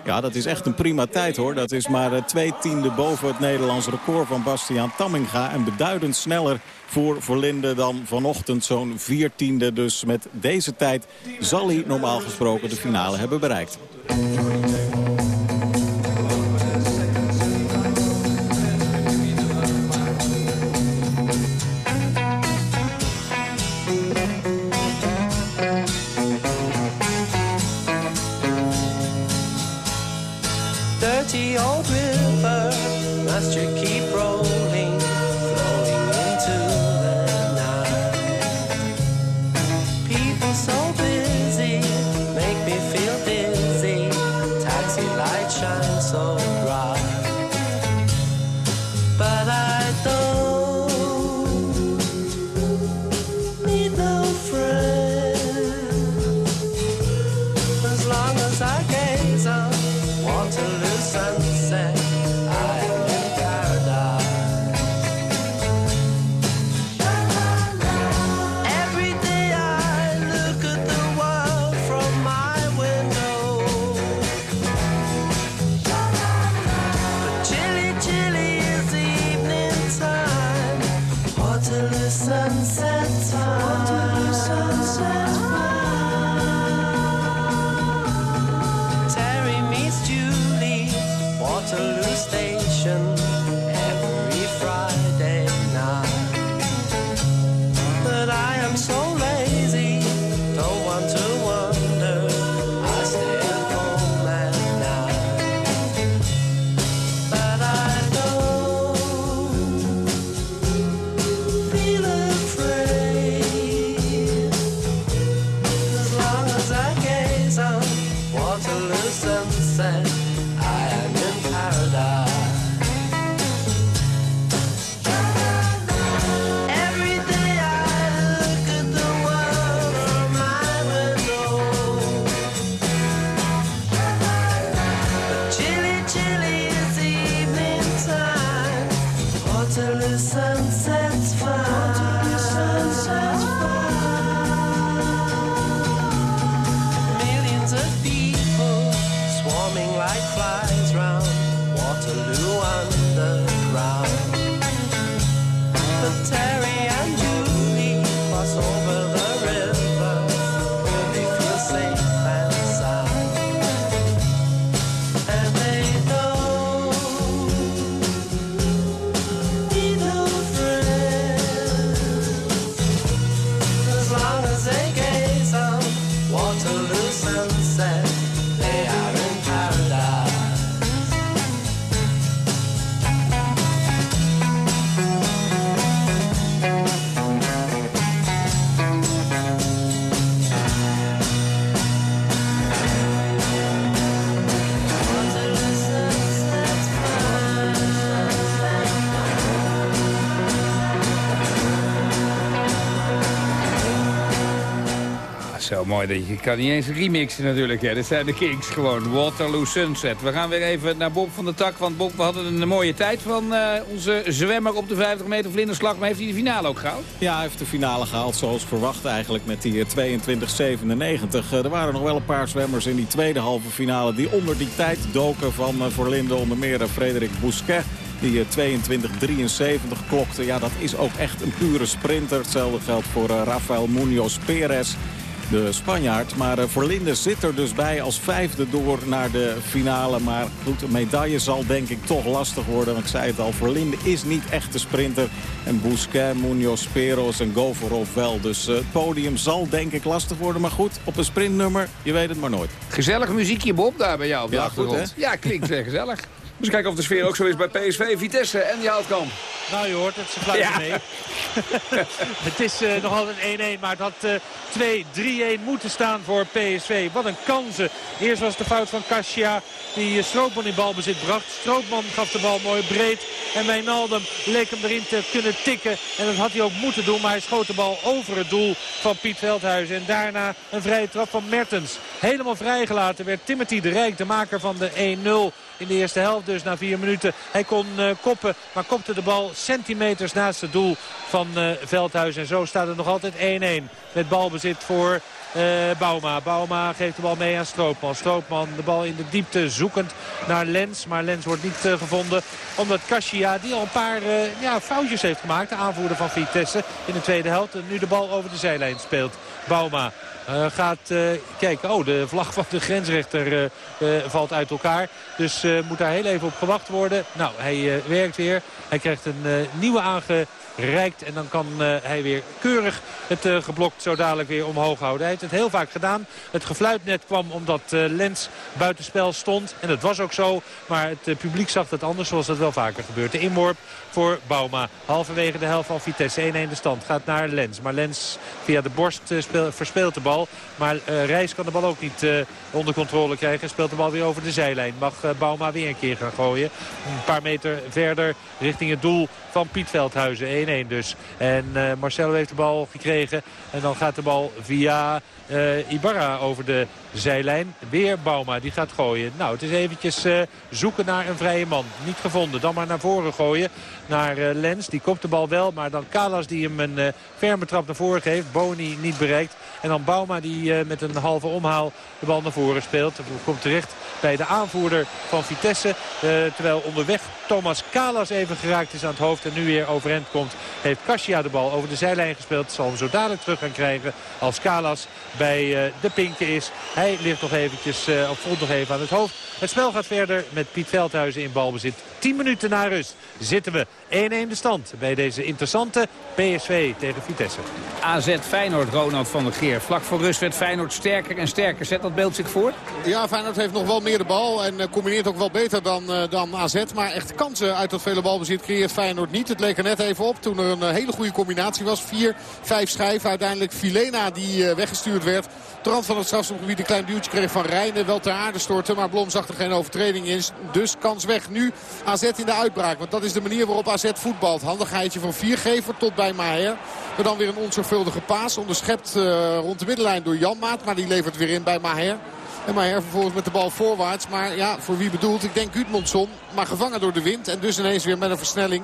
Ja, dat is echt een prima tijd hoor. Dat is maar twee tiende boven het Nederlands record van Bastiaan Tamminga. En beduidend sneller voor Verlinde dan vanochtend zo'n viertiende. Dus met deze tijd zal hij normaal gesproken de finale hebben bereikt. Zo mooi dat je kan niet eens remixen natuurlijk. Hè. Dit zijn de Kings gewoon. Waterloo Sunset. We gaan weer even naar Bob van der Tak. Want Bob, we hadden een mooie tijd van eh, onze zwemmer op de 50 meter vlinderslag. Maar heeft hij de finale ook gehaald? Ja, hij heeft de finale gehaald zoals verwacht eigenlijk met die eh, 22-97. Eh, er waren nog wel een paar zwemmers in die tweede halve finale... die onder die tijd doken van eh, voor Linde onder meer eh, Frederik Bousquet. Die eh, 22-73 klokte. Ja, dat is ook echt een pure sprinter. Hetzelfde geldt voor eh, Rafael Munoz Perez de Spanjaard. Maar eh, voor Linde zit er dus bij als vijfde door naar de finale. Maar goed, een medaille zal denk ik toch lastig worden. Want ik zei het al, voor Linde is niet echt de sprinter. En Bousquet, Munoz, Peros en Govorov wel. Dus eh, het podium zal denk ik lastig worden. Maar goed, op een sprintnummer, je weet het maar nooit. Gezellig muziekje, Bob, daar bij jou op de Ja, goed, ja, klinkt weer gezellig. Dus kijken of de sfeer ook zo is bij PSV, Vitesse en die Houtkamp. Nou, je hoort het, ze fluiten Ja. mee. het is eh, nog altijd 1-1, maar het had eh 2-3-1 moeten staan voor PSV. Wat een kansen. Eerst was de fout van Kasia die eh, Strootman in balbezit bracht. Strootman gaf de bal mooi breed. En Wijnaldum leek hem erin te kunnen tikken. En dat had hij ook moeten doen, maar hij schoot de bal over het doel van Piet Veldhuizen. En daarna een vrije trap van Mertens. Helemaal vrijgelaten werd Timothy de Rijk, de maker van de 1-0 in de eerste helft dus na vier minuten. Hij kon eh, koppen, maar kopte de bal centimeters naast het doel van eh Veldhuis. En zo staat het nog altijd 1-1 met balbezit voor eh Bauma. Bauma geeft de bal mee aan Stroopman. Stroopman de bal in de diepte zoekend naar Lens. Maar Lens wordt niet gevonden. Omdat Kasia, die al een paar ja, foutjes heeft gemaakt. De aanvoerder van Vitesse in de tweede helft. En nu de bal over de zijlijn speelt. Bauma eh, gaat kijken. Oh, de vlag van de grensrechter eh, valt uit elkaar. Dus moet daar heel even op gewacht worden. Nou, hij werkt weer. Hij krijgt een nieuwe aangereikt. En dan kan hij weer keurig het eh, geblokt zo dadelijk weer omhoog houden. Hij heeft het heel vaak gedaan. Het gefluit net kwam omdat eh, Lens buitenspel stond. En dat was ook zo. Maar het publiek zag het anders zoals dat wel vaker gebeurt. De inworp voor Bauma. Halverwege de helft van Vitesse. 1-1 de stand. Gaat naar Lens. Maar Lens via de borst eh, speel- verspeelt de bal. Maar eh, Reis kan de bal ook niet eh, onder controle krijgen. En speelt de bal weer over de zijlijn. Mag Bauma weer een keer gaan gooien. Een paar meter verder richting het doel van Piet Veldhuizen. 1-1 dus. En Marcelo heeft de bal gekregen. En dan gaat de bal via Ibarra over de zijlijn. Weer Bauma, die gaat gooien. Nou, het is eventjes eh, zoeken naar een vrije man. Niet gevonden. Dan maar naar voren gooien. Naar eh, Lens. Die kopt de bal wel. Maar dan Kalas die hem een eh, ferme trap naar voren geeft. Boni niet bereikt. En dan Bauma die eh, met een halve omhaal de bal naar voren speelt. Komt terecht bij de aanvoerder van Vitesse. Eh, terwijl onderweg Thomas Kalas even geraakt is aan het hoofd. En nu weer overeind komt. Heeft Kasia de bal over de zijlijn gespeeld. Zal hem zo dadelijk terug gaan krijgen als Kalas bij eh, de pinken is. Hij ligt nog eventjes, of voelt nog even aan het hoofd. Het spel gaat verder met Piet Veldhuizen in balbezit. 10 minuten na rust zitten we 1-1 de stand bij deze interessante PSV tegen Vitesse. AZ Feyenoord, Ronald van der Geer. Vlak voor rust werd Feyenoord sterker en sterker. Zet dat beeld zich voor? Ja, Feyenoord heeft nog wel meer de bal en eh, combineert ook wel beter dan, eh, dan AZ. Maar echt kansen uit dat vele balbezit creëert Feyenoord niet. Het leek er net even op toen er een eh, hele goede combinatie was. Vier, vijf schijven. Uiteindelijk Filena die weggestuurd werd. De rand van het strafschopgebied een klein duwtje kreeg van Rijnen. Wel ter aarde storten, maar Blom zag er geen overtreding in. Dus kans weg nu AZ in de uitbraak. Want dat is de manier waarop AZ voetbalt. Handigheidje van Viergever tot bij Maher. Maar dan weer een onzorgvuldige paas. Onderschept eh, rond de middenlijn door Janmaat. Maar die levert weer in bij Maher. En Maher vervolgens met de bal voorwaarts. Maar ja, voor wie bedoeld? Ik denk Gudmundsson. Maar gevangen door de wind. En dus ineens weer met een versnelling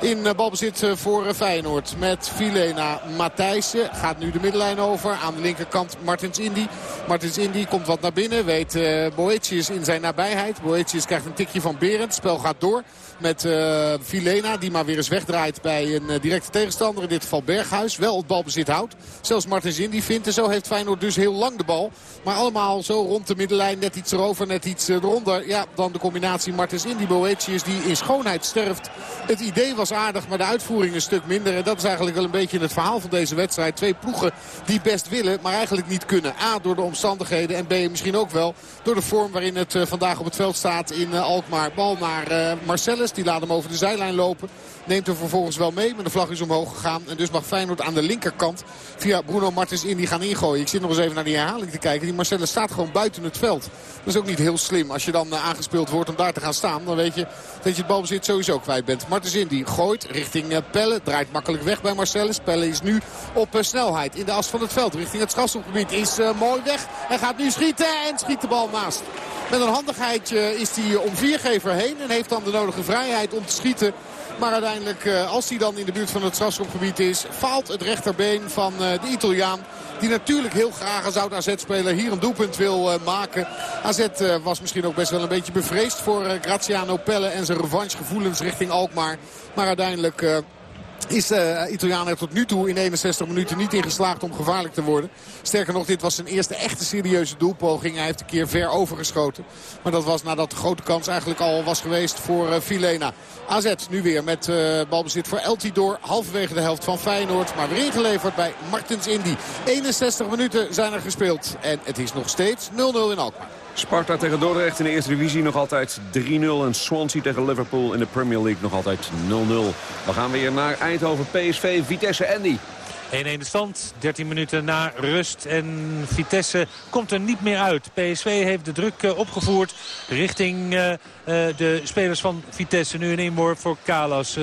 in eh, balbezit eh, voor Feyenoord. Met Filena Matthijssen. Gaat nu de middenlijn over. Aan de linkerkant Martins Indy. Martins Indy komt wat naar binnen. Weet Boetius in zijn nabijheid. Boetius krijgt een tikje van Berend. Spel gaat door met eh Filena. Die maar weer eens wegdraait bij een eh, directe tegenstander. In dit geval Berghuis. Wel het balbezit houdt. Zelfs Martins Indy vindt. En zo heeft Feyenoord dus heel lang de bal. Maar allemaal zo rond de middenlijn. Net iets erover, net iets eh, eronder. Ja, dan de combinatie Martins Indy Boetius die in schoonheid sterft. Het idee was aardig, maar de uitvoering een stuk minder. En dat is eigenlijk wel een beetje het verhaal van deze wedstrijd. Twee ploegen die best willen, maar eigenlijk niet kunnen. A, door de omstandigheden en B, misschien ook wel door de vorm waarin het vandaag op het veld staat in Alkmaar. Bal naar eh, Die laat hem over de zijlijn lopen. Neemt hem vervolgens wel mee, maar de vlag is omhoog gegaan. En dus mag Feyenoord aan de linkerkant via Bruno Martens Indy gaan ingooien. Ik zit nog eens even naar die herhaling te kijken. Die Marcellus staat gewoon buiten het veld. Dat is ook niet heel slim. Als je dan eh, aangespeeld wordt om daar te gaan staan, dan weet je dat je het balbezit sowieso kwijt bent. Martens Indy gooit richting eh, Pelle. Draait makkelijk weg bij Marcellus. Pelle is nu op eh, snelheid in de as van het veld. Richting het strafschopgebied is mooi weg. En gaat nu schieten en schiet de bal naast. Met een handigheidje is hij om viergever heen. En heeft dan de nodige vrijheid om te schieten. Maar uiteindelijk, eh, als hij dan in de buurt van het strafschopgebied is... faalt het rechterbeen van eh, de Italiaan. Die natuurlijk heel graag als oud-AZ-speler hier een doelpunt wil eh, maken. AZ was misschien ook best wel een beetje bevreesd voor Graziano Pelle... en zijn revanchegevoelens richting Alkmaar. Maar uiteindelijk... eh, is de Italiaan er tot nu toe in 61 minuten niet in geslaagd om gevaarlijk te worden. Sterker nog, dit was zijn eerste echte serieuze doelpoging. Hij heeft een keer ver overgeschoten. Maar dat was nadat de grote kans eigenlijk al was geweest voor uh, Filena. AZ nu weer met uh, balbezit voor Eltidoor. Halverwege de helft van Feyenoord. Maar weer ingeleverd bij Martens Indy. 61 minuten zijn er gespeeld. En het is nog steeds 0-0 in Alkmaar. Sparta tegen Dordrecht in de eerste divisie nog altijd 3-0. En Swansea tegen Liverpool in de Premier League nog altijd 0-0. Dan gaan we weer naar Eindhoven, PSV, Vitesse, Andy. 1-1 de stand, 13 minuten na rust en Vitesse komt er niet meer uit. PSV heeft de druk uh, opgevoerd richting uh, de spelers van Vitesse. Nu een inworp voor Kalas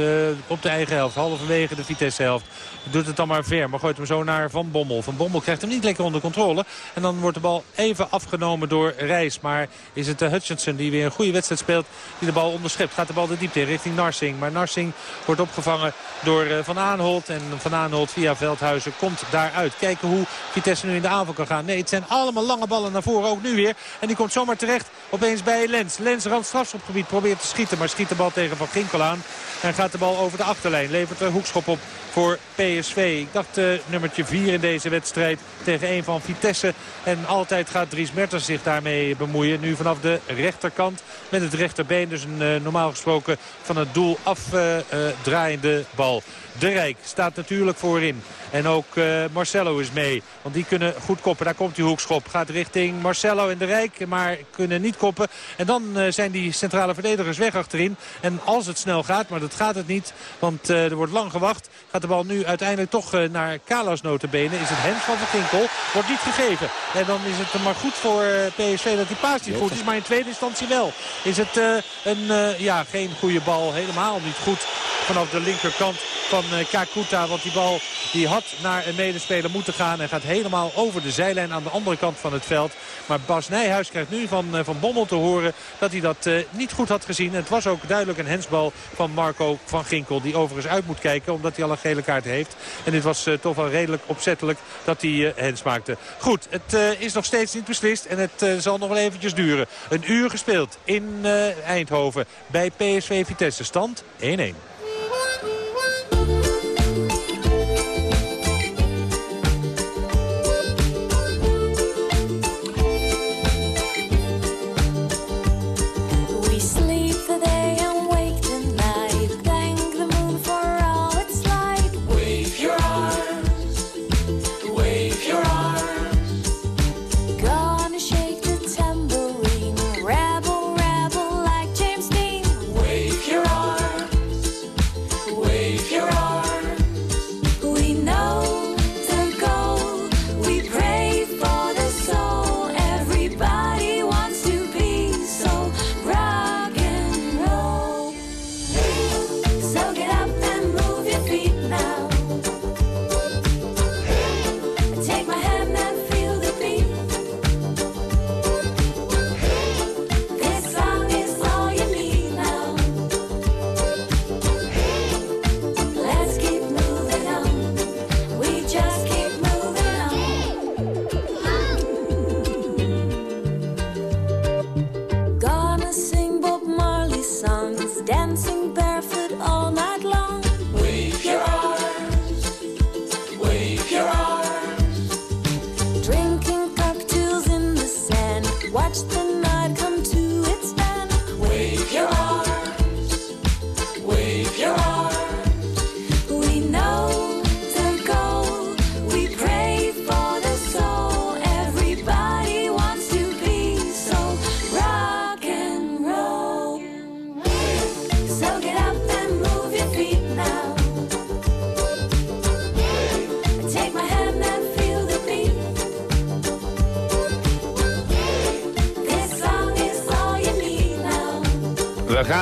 op de eigen helft, halverwege de Vitesse-helft. Doet het dan maar ver, maar gooit hem zo naar Van Bommel. Van Bommel krijgt hem niet lekker onder controle. En dan wordt de bal even afgenomen door Reis. Maar is het Hutchinson die weer een goede wedstrijd speelt, die de bal onderschept. Gaat de bal de diepte in richting Narsing. Maar Narsing wordt opgevangen door Van Aanholt. En Van Aanholt via Veldhuizen komt daaruit. Kijken hoe Vitesse nu in de aanval kan gaan. Nee, het zijn allemaal lange ballen naar voren, ook nu weer. En die komt zomaar terecht opeens bij Lens. Lens rand strafschopgebied probeert te schieten, maar schiet de bal tegen Van Ginkel aan. En gaat de bal over de achterlijn. Levert een hoekschop op voor PSV. Ik dacht uh, nummertje 4 in deze wedstrijd tegen een van Vitesse. En altijd gaat Dries Mertens zich daarmee bemoeien. Nu vanaf de rechterkant met het rechterbeen. Dus een uh, normaal gesproken van het doel afdraaiende uh, bal. De Rijk staat natuurlijk voorin. En ook uh, Marcelo is mee. Want die kunnen goed koppen. Daar komt die hoekschop. Gaat richting Marcelo en de Rijk. Maar kunnen niet koppen. En dan uh, zijn die centrale verdedigers weg achterin. En als het snel gaat, maar dat gaat het niet. Want uh, er wordt lang gewacht. Gaat de bal nu uiteindelijk toch naar Kalas notenbenen. Is het Hens van Van Ginkel. Wordt niet gegeven. En dan is het maar goed voor PSV dat die paas niet goed is. Maar in tweede instantie wel. Is het een, ja, geen goede bal. Helemaal niet goed vanaf de linkerkant van Kakuta. Want die bal die had naar een medespeler moeten gaan. En gaat helemaal over de zijlijn aan de andere kant van het veld. Maar Bas Nijhuis krijgt nu van, van Bommel te horen dat hij dat uh, niet goed had gezien. En het was ook duidelijk een hensbal van Marco van Ginkel. Die overigens uit moet kijken omdat hij al een gele kaart heeft. En dit was uh, toch wel redelijk opzettelijk dat hij uh, hens maakte. Goed, het is nog steeds niet beslist. En het zal nog wel eventjes duren. Een uur gespeeld in Eindhoven bij PSV Vitesse. Stand 1-1.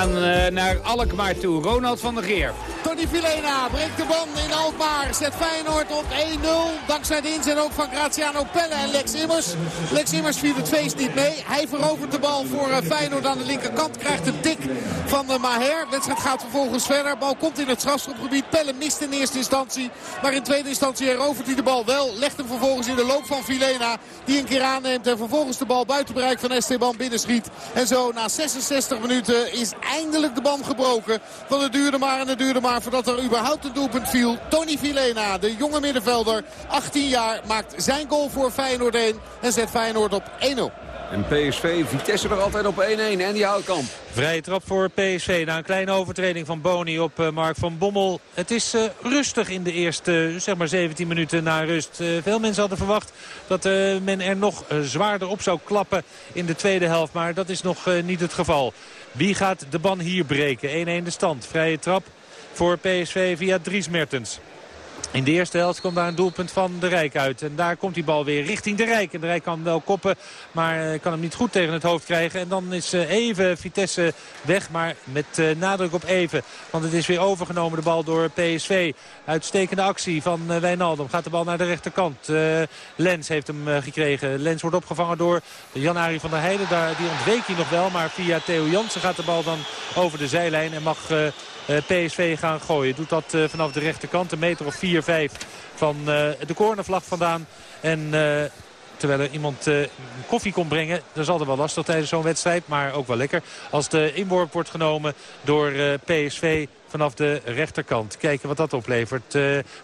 Eh, naar Alkmaar toe. Ronald van der Geer. Vilena breekt de band in Alkmaar. Zet Feyenoord op 1-0. Dankzij de inzet ook van Graziano Pelle en Lex Immers. Lex Immers viert het feest niet mee. Hij verovert de bal voor eh, Feyenoord aan de linkerkant. Krijgt een tik van de Maher. Wedstrijd gaat vervolgens verder. Bal komt in het strafschopgebied. Pelle mist in eerste instantie. Maar in tweede instantie herovert hij de bal wel. Legt hem vervolgens in de loop van Vilena. Die een keer aanneemt en vervolgens de bal buiten bereik van Esteban binnenschiet. En zo na 66 minuten is eindelijk de band gebroken. Want het duurde maar en het duurde maar er überhaupt een doelpunt viel. Tony Vilena, de jonge middenvelder, 18 jaar, maakt zijn goal voor Feyenoord 1. En zet Feyenoord op 1-0. En PSV, Vitesse nog altijd op 1-1. En die Houtkamp. Vrije trap voor PSV na een kleine overtreding van Boni op eh, Mark van Bommel. Het is eh, rustig in de eerste zeg maar 17 minuten na rust. Eh, veel mensen hadden verwacht dat eh, men er nog zwaarder op zou klappen in de tweede helft. Maar dat is nog eh, niet het geval. Wie gaat de ban hier breken? 1-1 de stand. Vrije trap voor PSV via Dries Mertens. In de eerste helft komt daar een doelpunt van de Rijk uit. En daar komt die bal weer richting de Rijk. En de Rijk kan wel koppen, maar eh, kan hem niet goed tegen het hoofd krijgen. En dan is eh, even Vitesse weg, maar met eh, nadruk op even. Want het is weer overgenomen de bal door PSV. Uitstekende actie van Wijnaldum. Gaat de bal naar de rechterkant. Lens heeft hem gekregen. Lens wordt opgevangen door Jan-Arie van der Heijden. Daar, die ontweek hij nog wel, maar via Theo Jansen gaat de bal dan over de zijlijn. En mag... eh, PSV gaan gooien. Doet dat eh, vanaf de rechterkant. Een meter of 4-5 van eh, de cornervlag vandaan. En terwijl er iemand koffie kon brengen. Dat is altijd wel lastig tijdens zo'n wedstrijd. Maar ook wel lekker. Als de inworp wordt genomen door PSV vanaf de rechterkant. Kijken wat dat oplevert.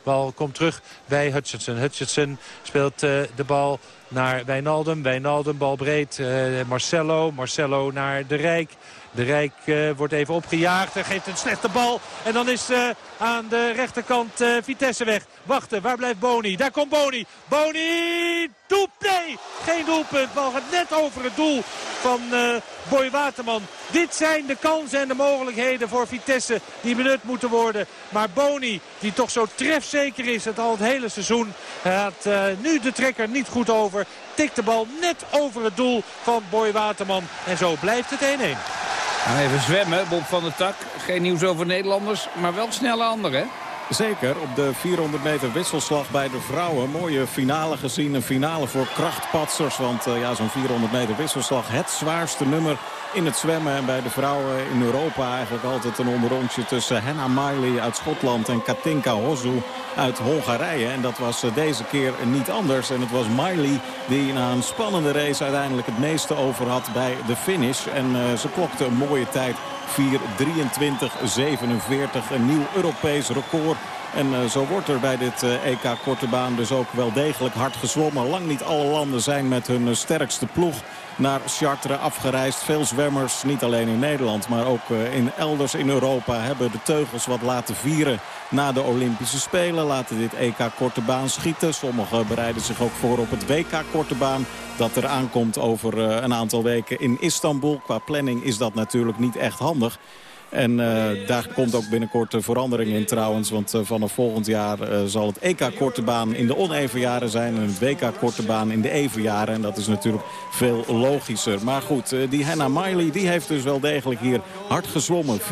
Bal komt terug bij Hutchinson. Hutchinson speelt de bal naar Wijnaldum. Wijnaldum bal breed. Marcelo. Marcelo naar de Rijk. De Rijk eh, wordt even opgejaagd en geeft een slechte bal. En dan is eh, aan de rechterkant eh, Vitesse weg. Wachten, waar blijft Boni? Daar komt Boni. Boni! Doep! Geen doelpunt. Bal gaat net over het doel van eh, Boy Waterman. Dit zijn de kansen en de mogelijkheden voor Vitesse die benut moeten worden. Maar Boni, die toch zo trefzeker is het al het hele seizoen... had eh, nu de trekker niet goed over. Tikt de bal net over het doel van Boy Waterman. En zo blijft het 1-1. Nou, even zwemmen, Bob van der Tak. Geen nieuws over Nederlanders, maar wel snelle anderen, hè? Zeker, op de 400 meter wisselslag bij de vrouwen. Mooie finale gezien, een finale voor krachtpatsers. Want eh, ja, zo'n 400 meter wisselslag, het zwaarste nummer in het zwemmen. En bij de vrouwen in Europa eigenlijk altijd een onderrondje tussen Henna Miley uit Schotland en Katinka Hozu uit Hongarije. En dat was eh, deze keer niet anders. En het was Miley die na een spannende race uiteindelijk het meeste over had bij de finish. En eh, ze klokte een mooie tijd 4.23.47. Een nieuw Europees record. En eh, zo wordt er bij dit EK Korte Baan dus ook wel degelijk hard gezwommen. Lang niet alle landen zijn met hun sterkste ploeg naar Chartres afgereisd. Veel zwemmers, niet alleen in Nederland, maar ook eh, in elders in Europa... hebben de teugels wat laten vieren na de Olympische Spelen. Laten dit EK Korte Baan schieten. Sommigen bereiden zich ook voor op het WK Korte Baan... dat er aankomt over eh, een aantal weken in Istanbul. Qua planning is dat natuurlijk niet echt handig. En eh, daar komt ook binnenkort verandering in trouwens. Want eh, vanaf volgend jaar eh, zal het EK Korte Baan in de oneven jaren zijn... en het WK Korte Baan in de even jaren. En dat is natuurlijk veel logischer. Maar goed, die Hannah Miley die heeft dus wel degelijk hier hard gezwommen. 4.23.47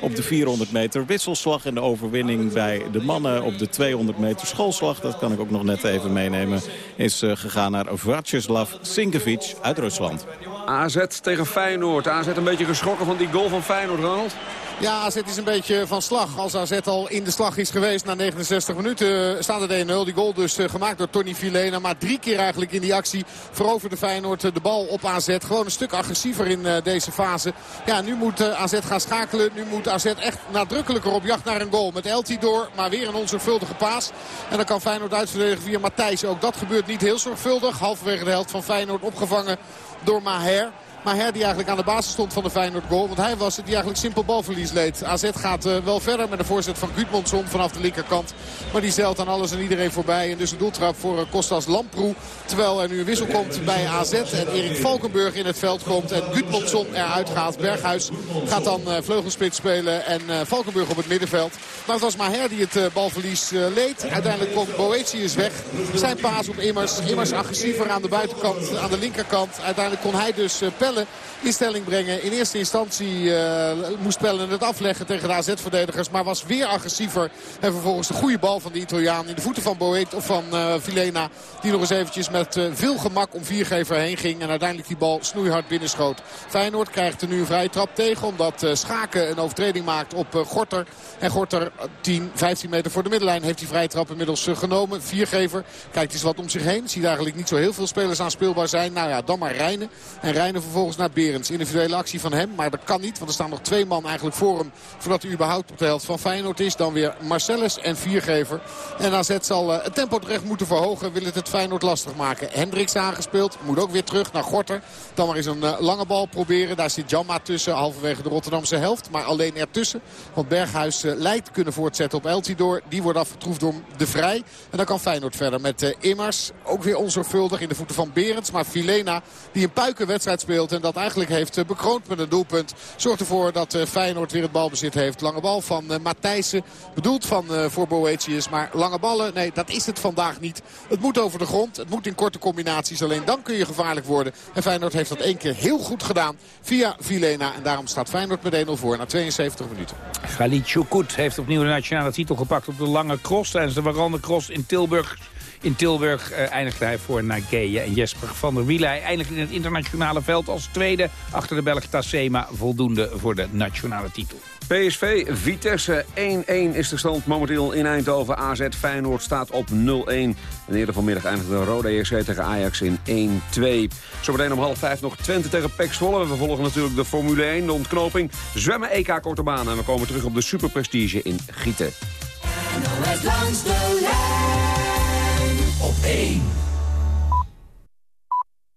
op de 400 meter wisselslag. En de overwinning bij de mannen op de 200 meter schoolslag... dat kan ik ook nog net even meenemen... is gegaan naar Vyacheslav Sinkevic uit Rusland. AZ tegen Feyenoord. AZ een beetje geschrokken van die goal van Feyenoord, Ronald. Ja, AZ is een beetje van slag. Als AZ al in de slag is geweest na 69 minuten staat het 1-0. Die goal dus eh, gemaakt door Tony Filena. Maar drie keer eigenlijk in die actie veroverde Feyenoord eh, de bal op AZ. Gewoon een stuk agressiever in eh, deze fase. Ja, nu moet AZ gaan schakelen. Nu moet AZ echt nadrukkelijker op jacht naar een goal. Met Elti door, maar weer een onzorgvuldige paas. En dan kan Feyenoord uitverdedigen via Matthijs. Ook dat gebeurt niet heel zorgvuldig. Halverwege de helft van Feyenoord opgevangen door Maher. Maher die eigenlijk aan de basis stond van de Feyenoord goal. Want hij was het die eigenlijk simpel balverlies leed. AZ gaat eh, wel verder met een voorzet van Gudmundsson vanaf de linkerkant. Maar die zeilt aan alles en iedereen voorbij. En dus een doeltrap voor eh, Kostas Lamproe. Terwijl er nu een wissel komt bij AZ. En Erik Valkenburg in het veld komt. En Gudmundsson eruit gaat. Berghuis gaat dan eh, vleugelspits spelen. En Valkenburg op het middenveld. Maar het was Maher die het balverlies leed. Uiteindelijk komt Boetius weg. Zijn paas op Immers. Immers agressiever aan de buitenkant, aan de linkerkant. Uiteindelijk kon hij dus eh, Pelle in stelling brengen. In eerste instantie eh, moest Pellen het afleggen tegen de AZ-verdedigers. Maar was weer agressiever. En vervolgens de goede bal van de Italiaan in de voeten van Boet of van uh, Vilena. Die nog eens eventjes met uh, veel gemak om viergever heen ging. En uiteindelijk die bal snoeihard binnenschoot. Feyenoord krijgt er nu een vrije trap tegen. Omdat Schaken een overtreding maakt op Gorter. En Gorter 10, 15 meter voor de middenlijn heeft die vrije trap inmiddels genomen. Viergever kijkt eens wat om zich heen. Ziet eigenlijk niet zo heel veel spelers aan speelbaar zijn. Nou ja, dan maar Rijnen. En Rijnen vervolgens naar Berends. Individuele actie van hem. Maar dat kan niet. Want er staan nog twee man eigenlijk voor hem. Voordat hij überhaupt op de helft van Feyenoord is. Dan weer Marcellus en Viergever. En AZ zal het tempo terecht moeten verhogen. Wil het het Feyenoord lastig maken. Hendricks aangespeeld. Moet ook weer terug naar Gorter. Dan maar eens een lange bal proberen. Daar zit Jamma tussen. Halverwege de Rotterdamse helft. Maar alleen ertussen. Want Berghuis lijkt kunnen voortzetten op Eltidoor. Die wordt afgetroefd door De Vrij. En dan kan Feyenoord verder met Immers. Ook weer onzorgvuldig in de voeten van Berends. Maar Filena die een puikenwedstrijd speelt. En dat eigenlijk heeft uh, bekroond met een doelpunt. Zorgt ervoor dat uh, Feyenoord weer het balbezit heeft. Lange bal van uh, Matthijssen. Bedoeld van voor Boetius. Maar lange ballen, nee dat is het vandaag niet. Het moet over de grond. Het moet in korte combinaties. Alleen dan kun je gevaarlijk worden. En Feyenoord heeft dat één keer heel goed gedaan. Via Filena. En daarom staat Feyenoord met 1-0 voor na 72 minuten. Khalid Choukout heeft opnieuw de nationale titel gepakt op de lange cross. Tijdens de Warande Cross in Tilburg. In Tilburg uh, eindigde hij voor Nageye en Jesper van der Wielen. Hij eindigde in het internationale veld als tweede achter de Belg Tassema. Voldoende voor de nationale titel. PSV, Vitesse 1-1 is de stand momenteel in Eindhoven. AZ Feyenoord staat op 0-1. En eerder vanmiddag eindigde Roda JC tegen Ajax in 1-2. Zometeen om half vijf nog Twente tegen Pek Zwolle. We volgen natuurlijk de Formule 1, de ontknoping. Zwemmen EK Korte Baan. En we komen terug op de Superprestige in Gieten. NOS langs de lijn op 1.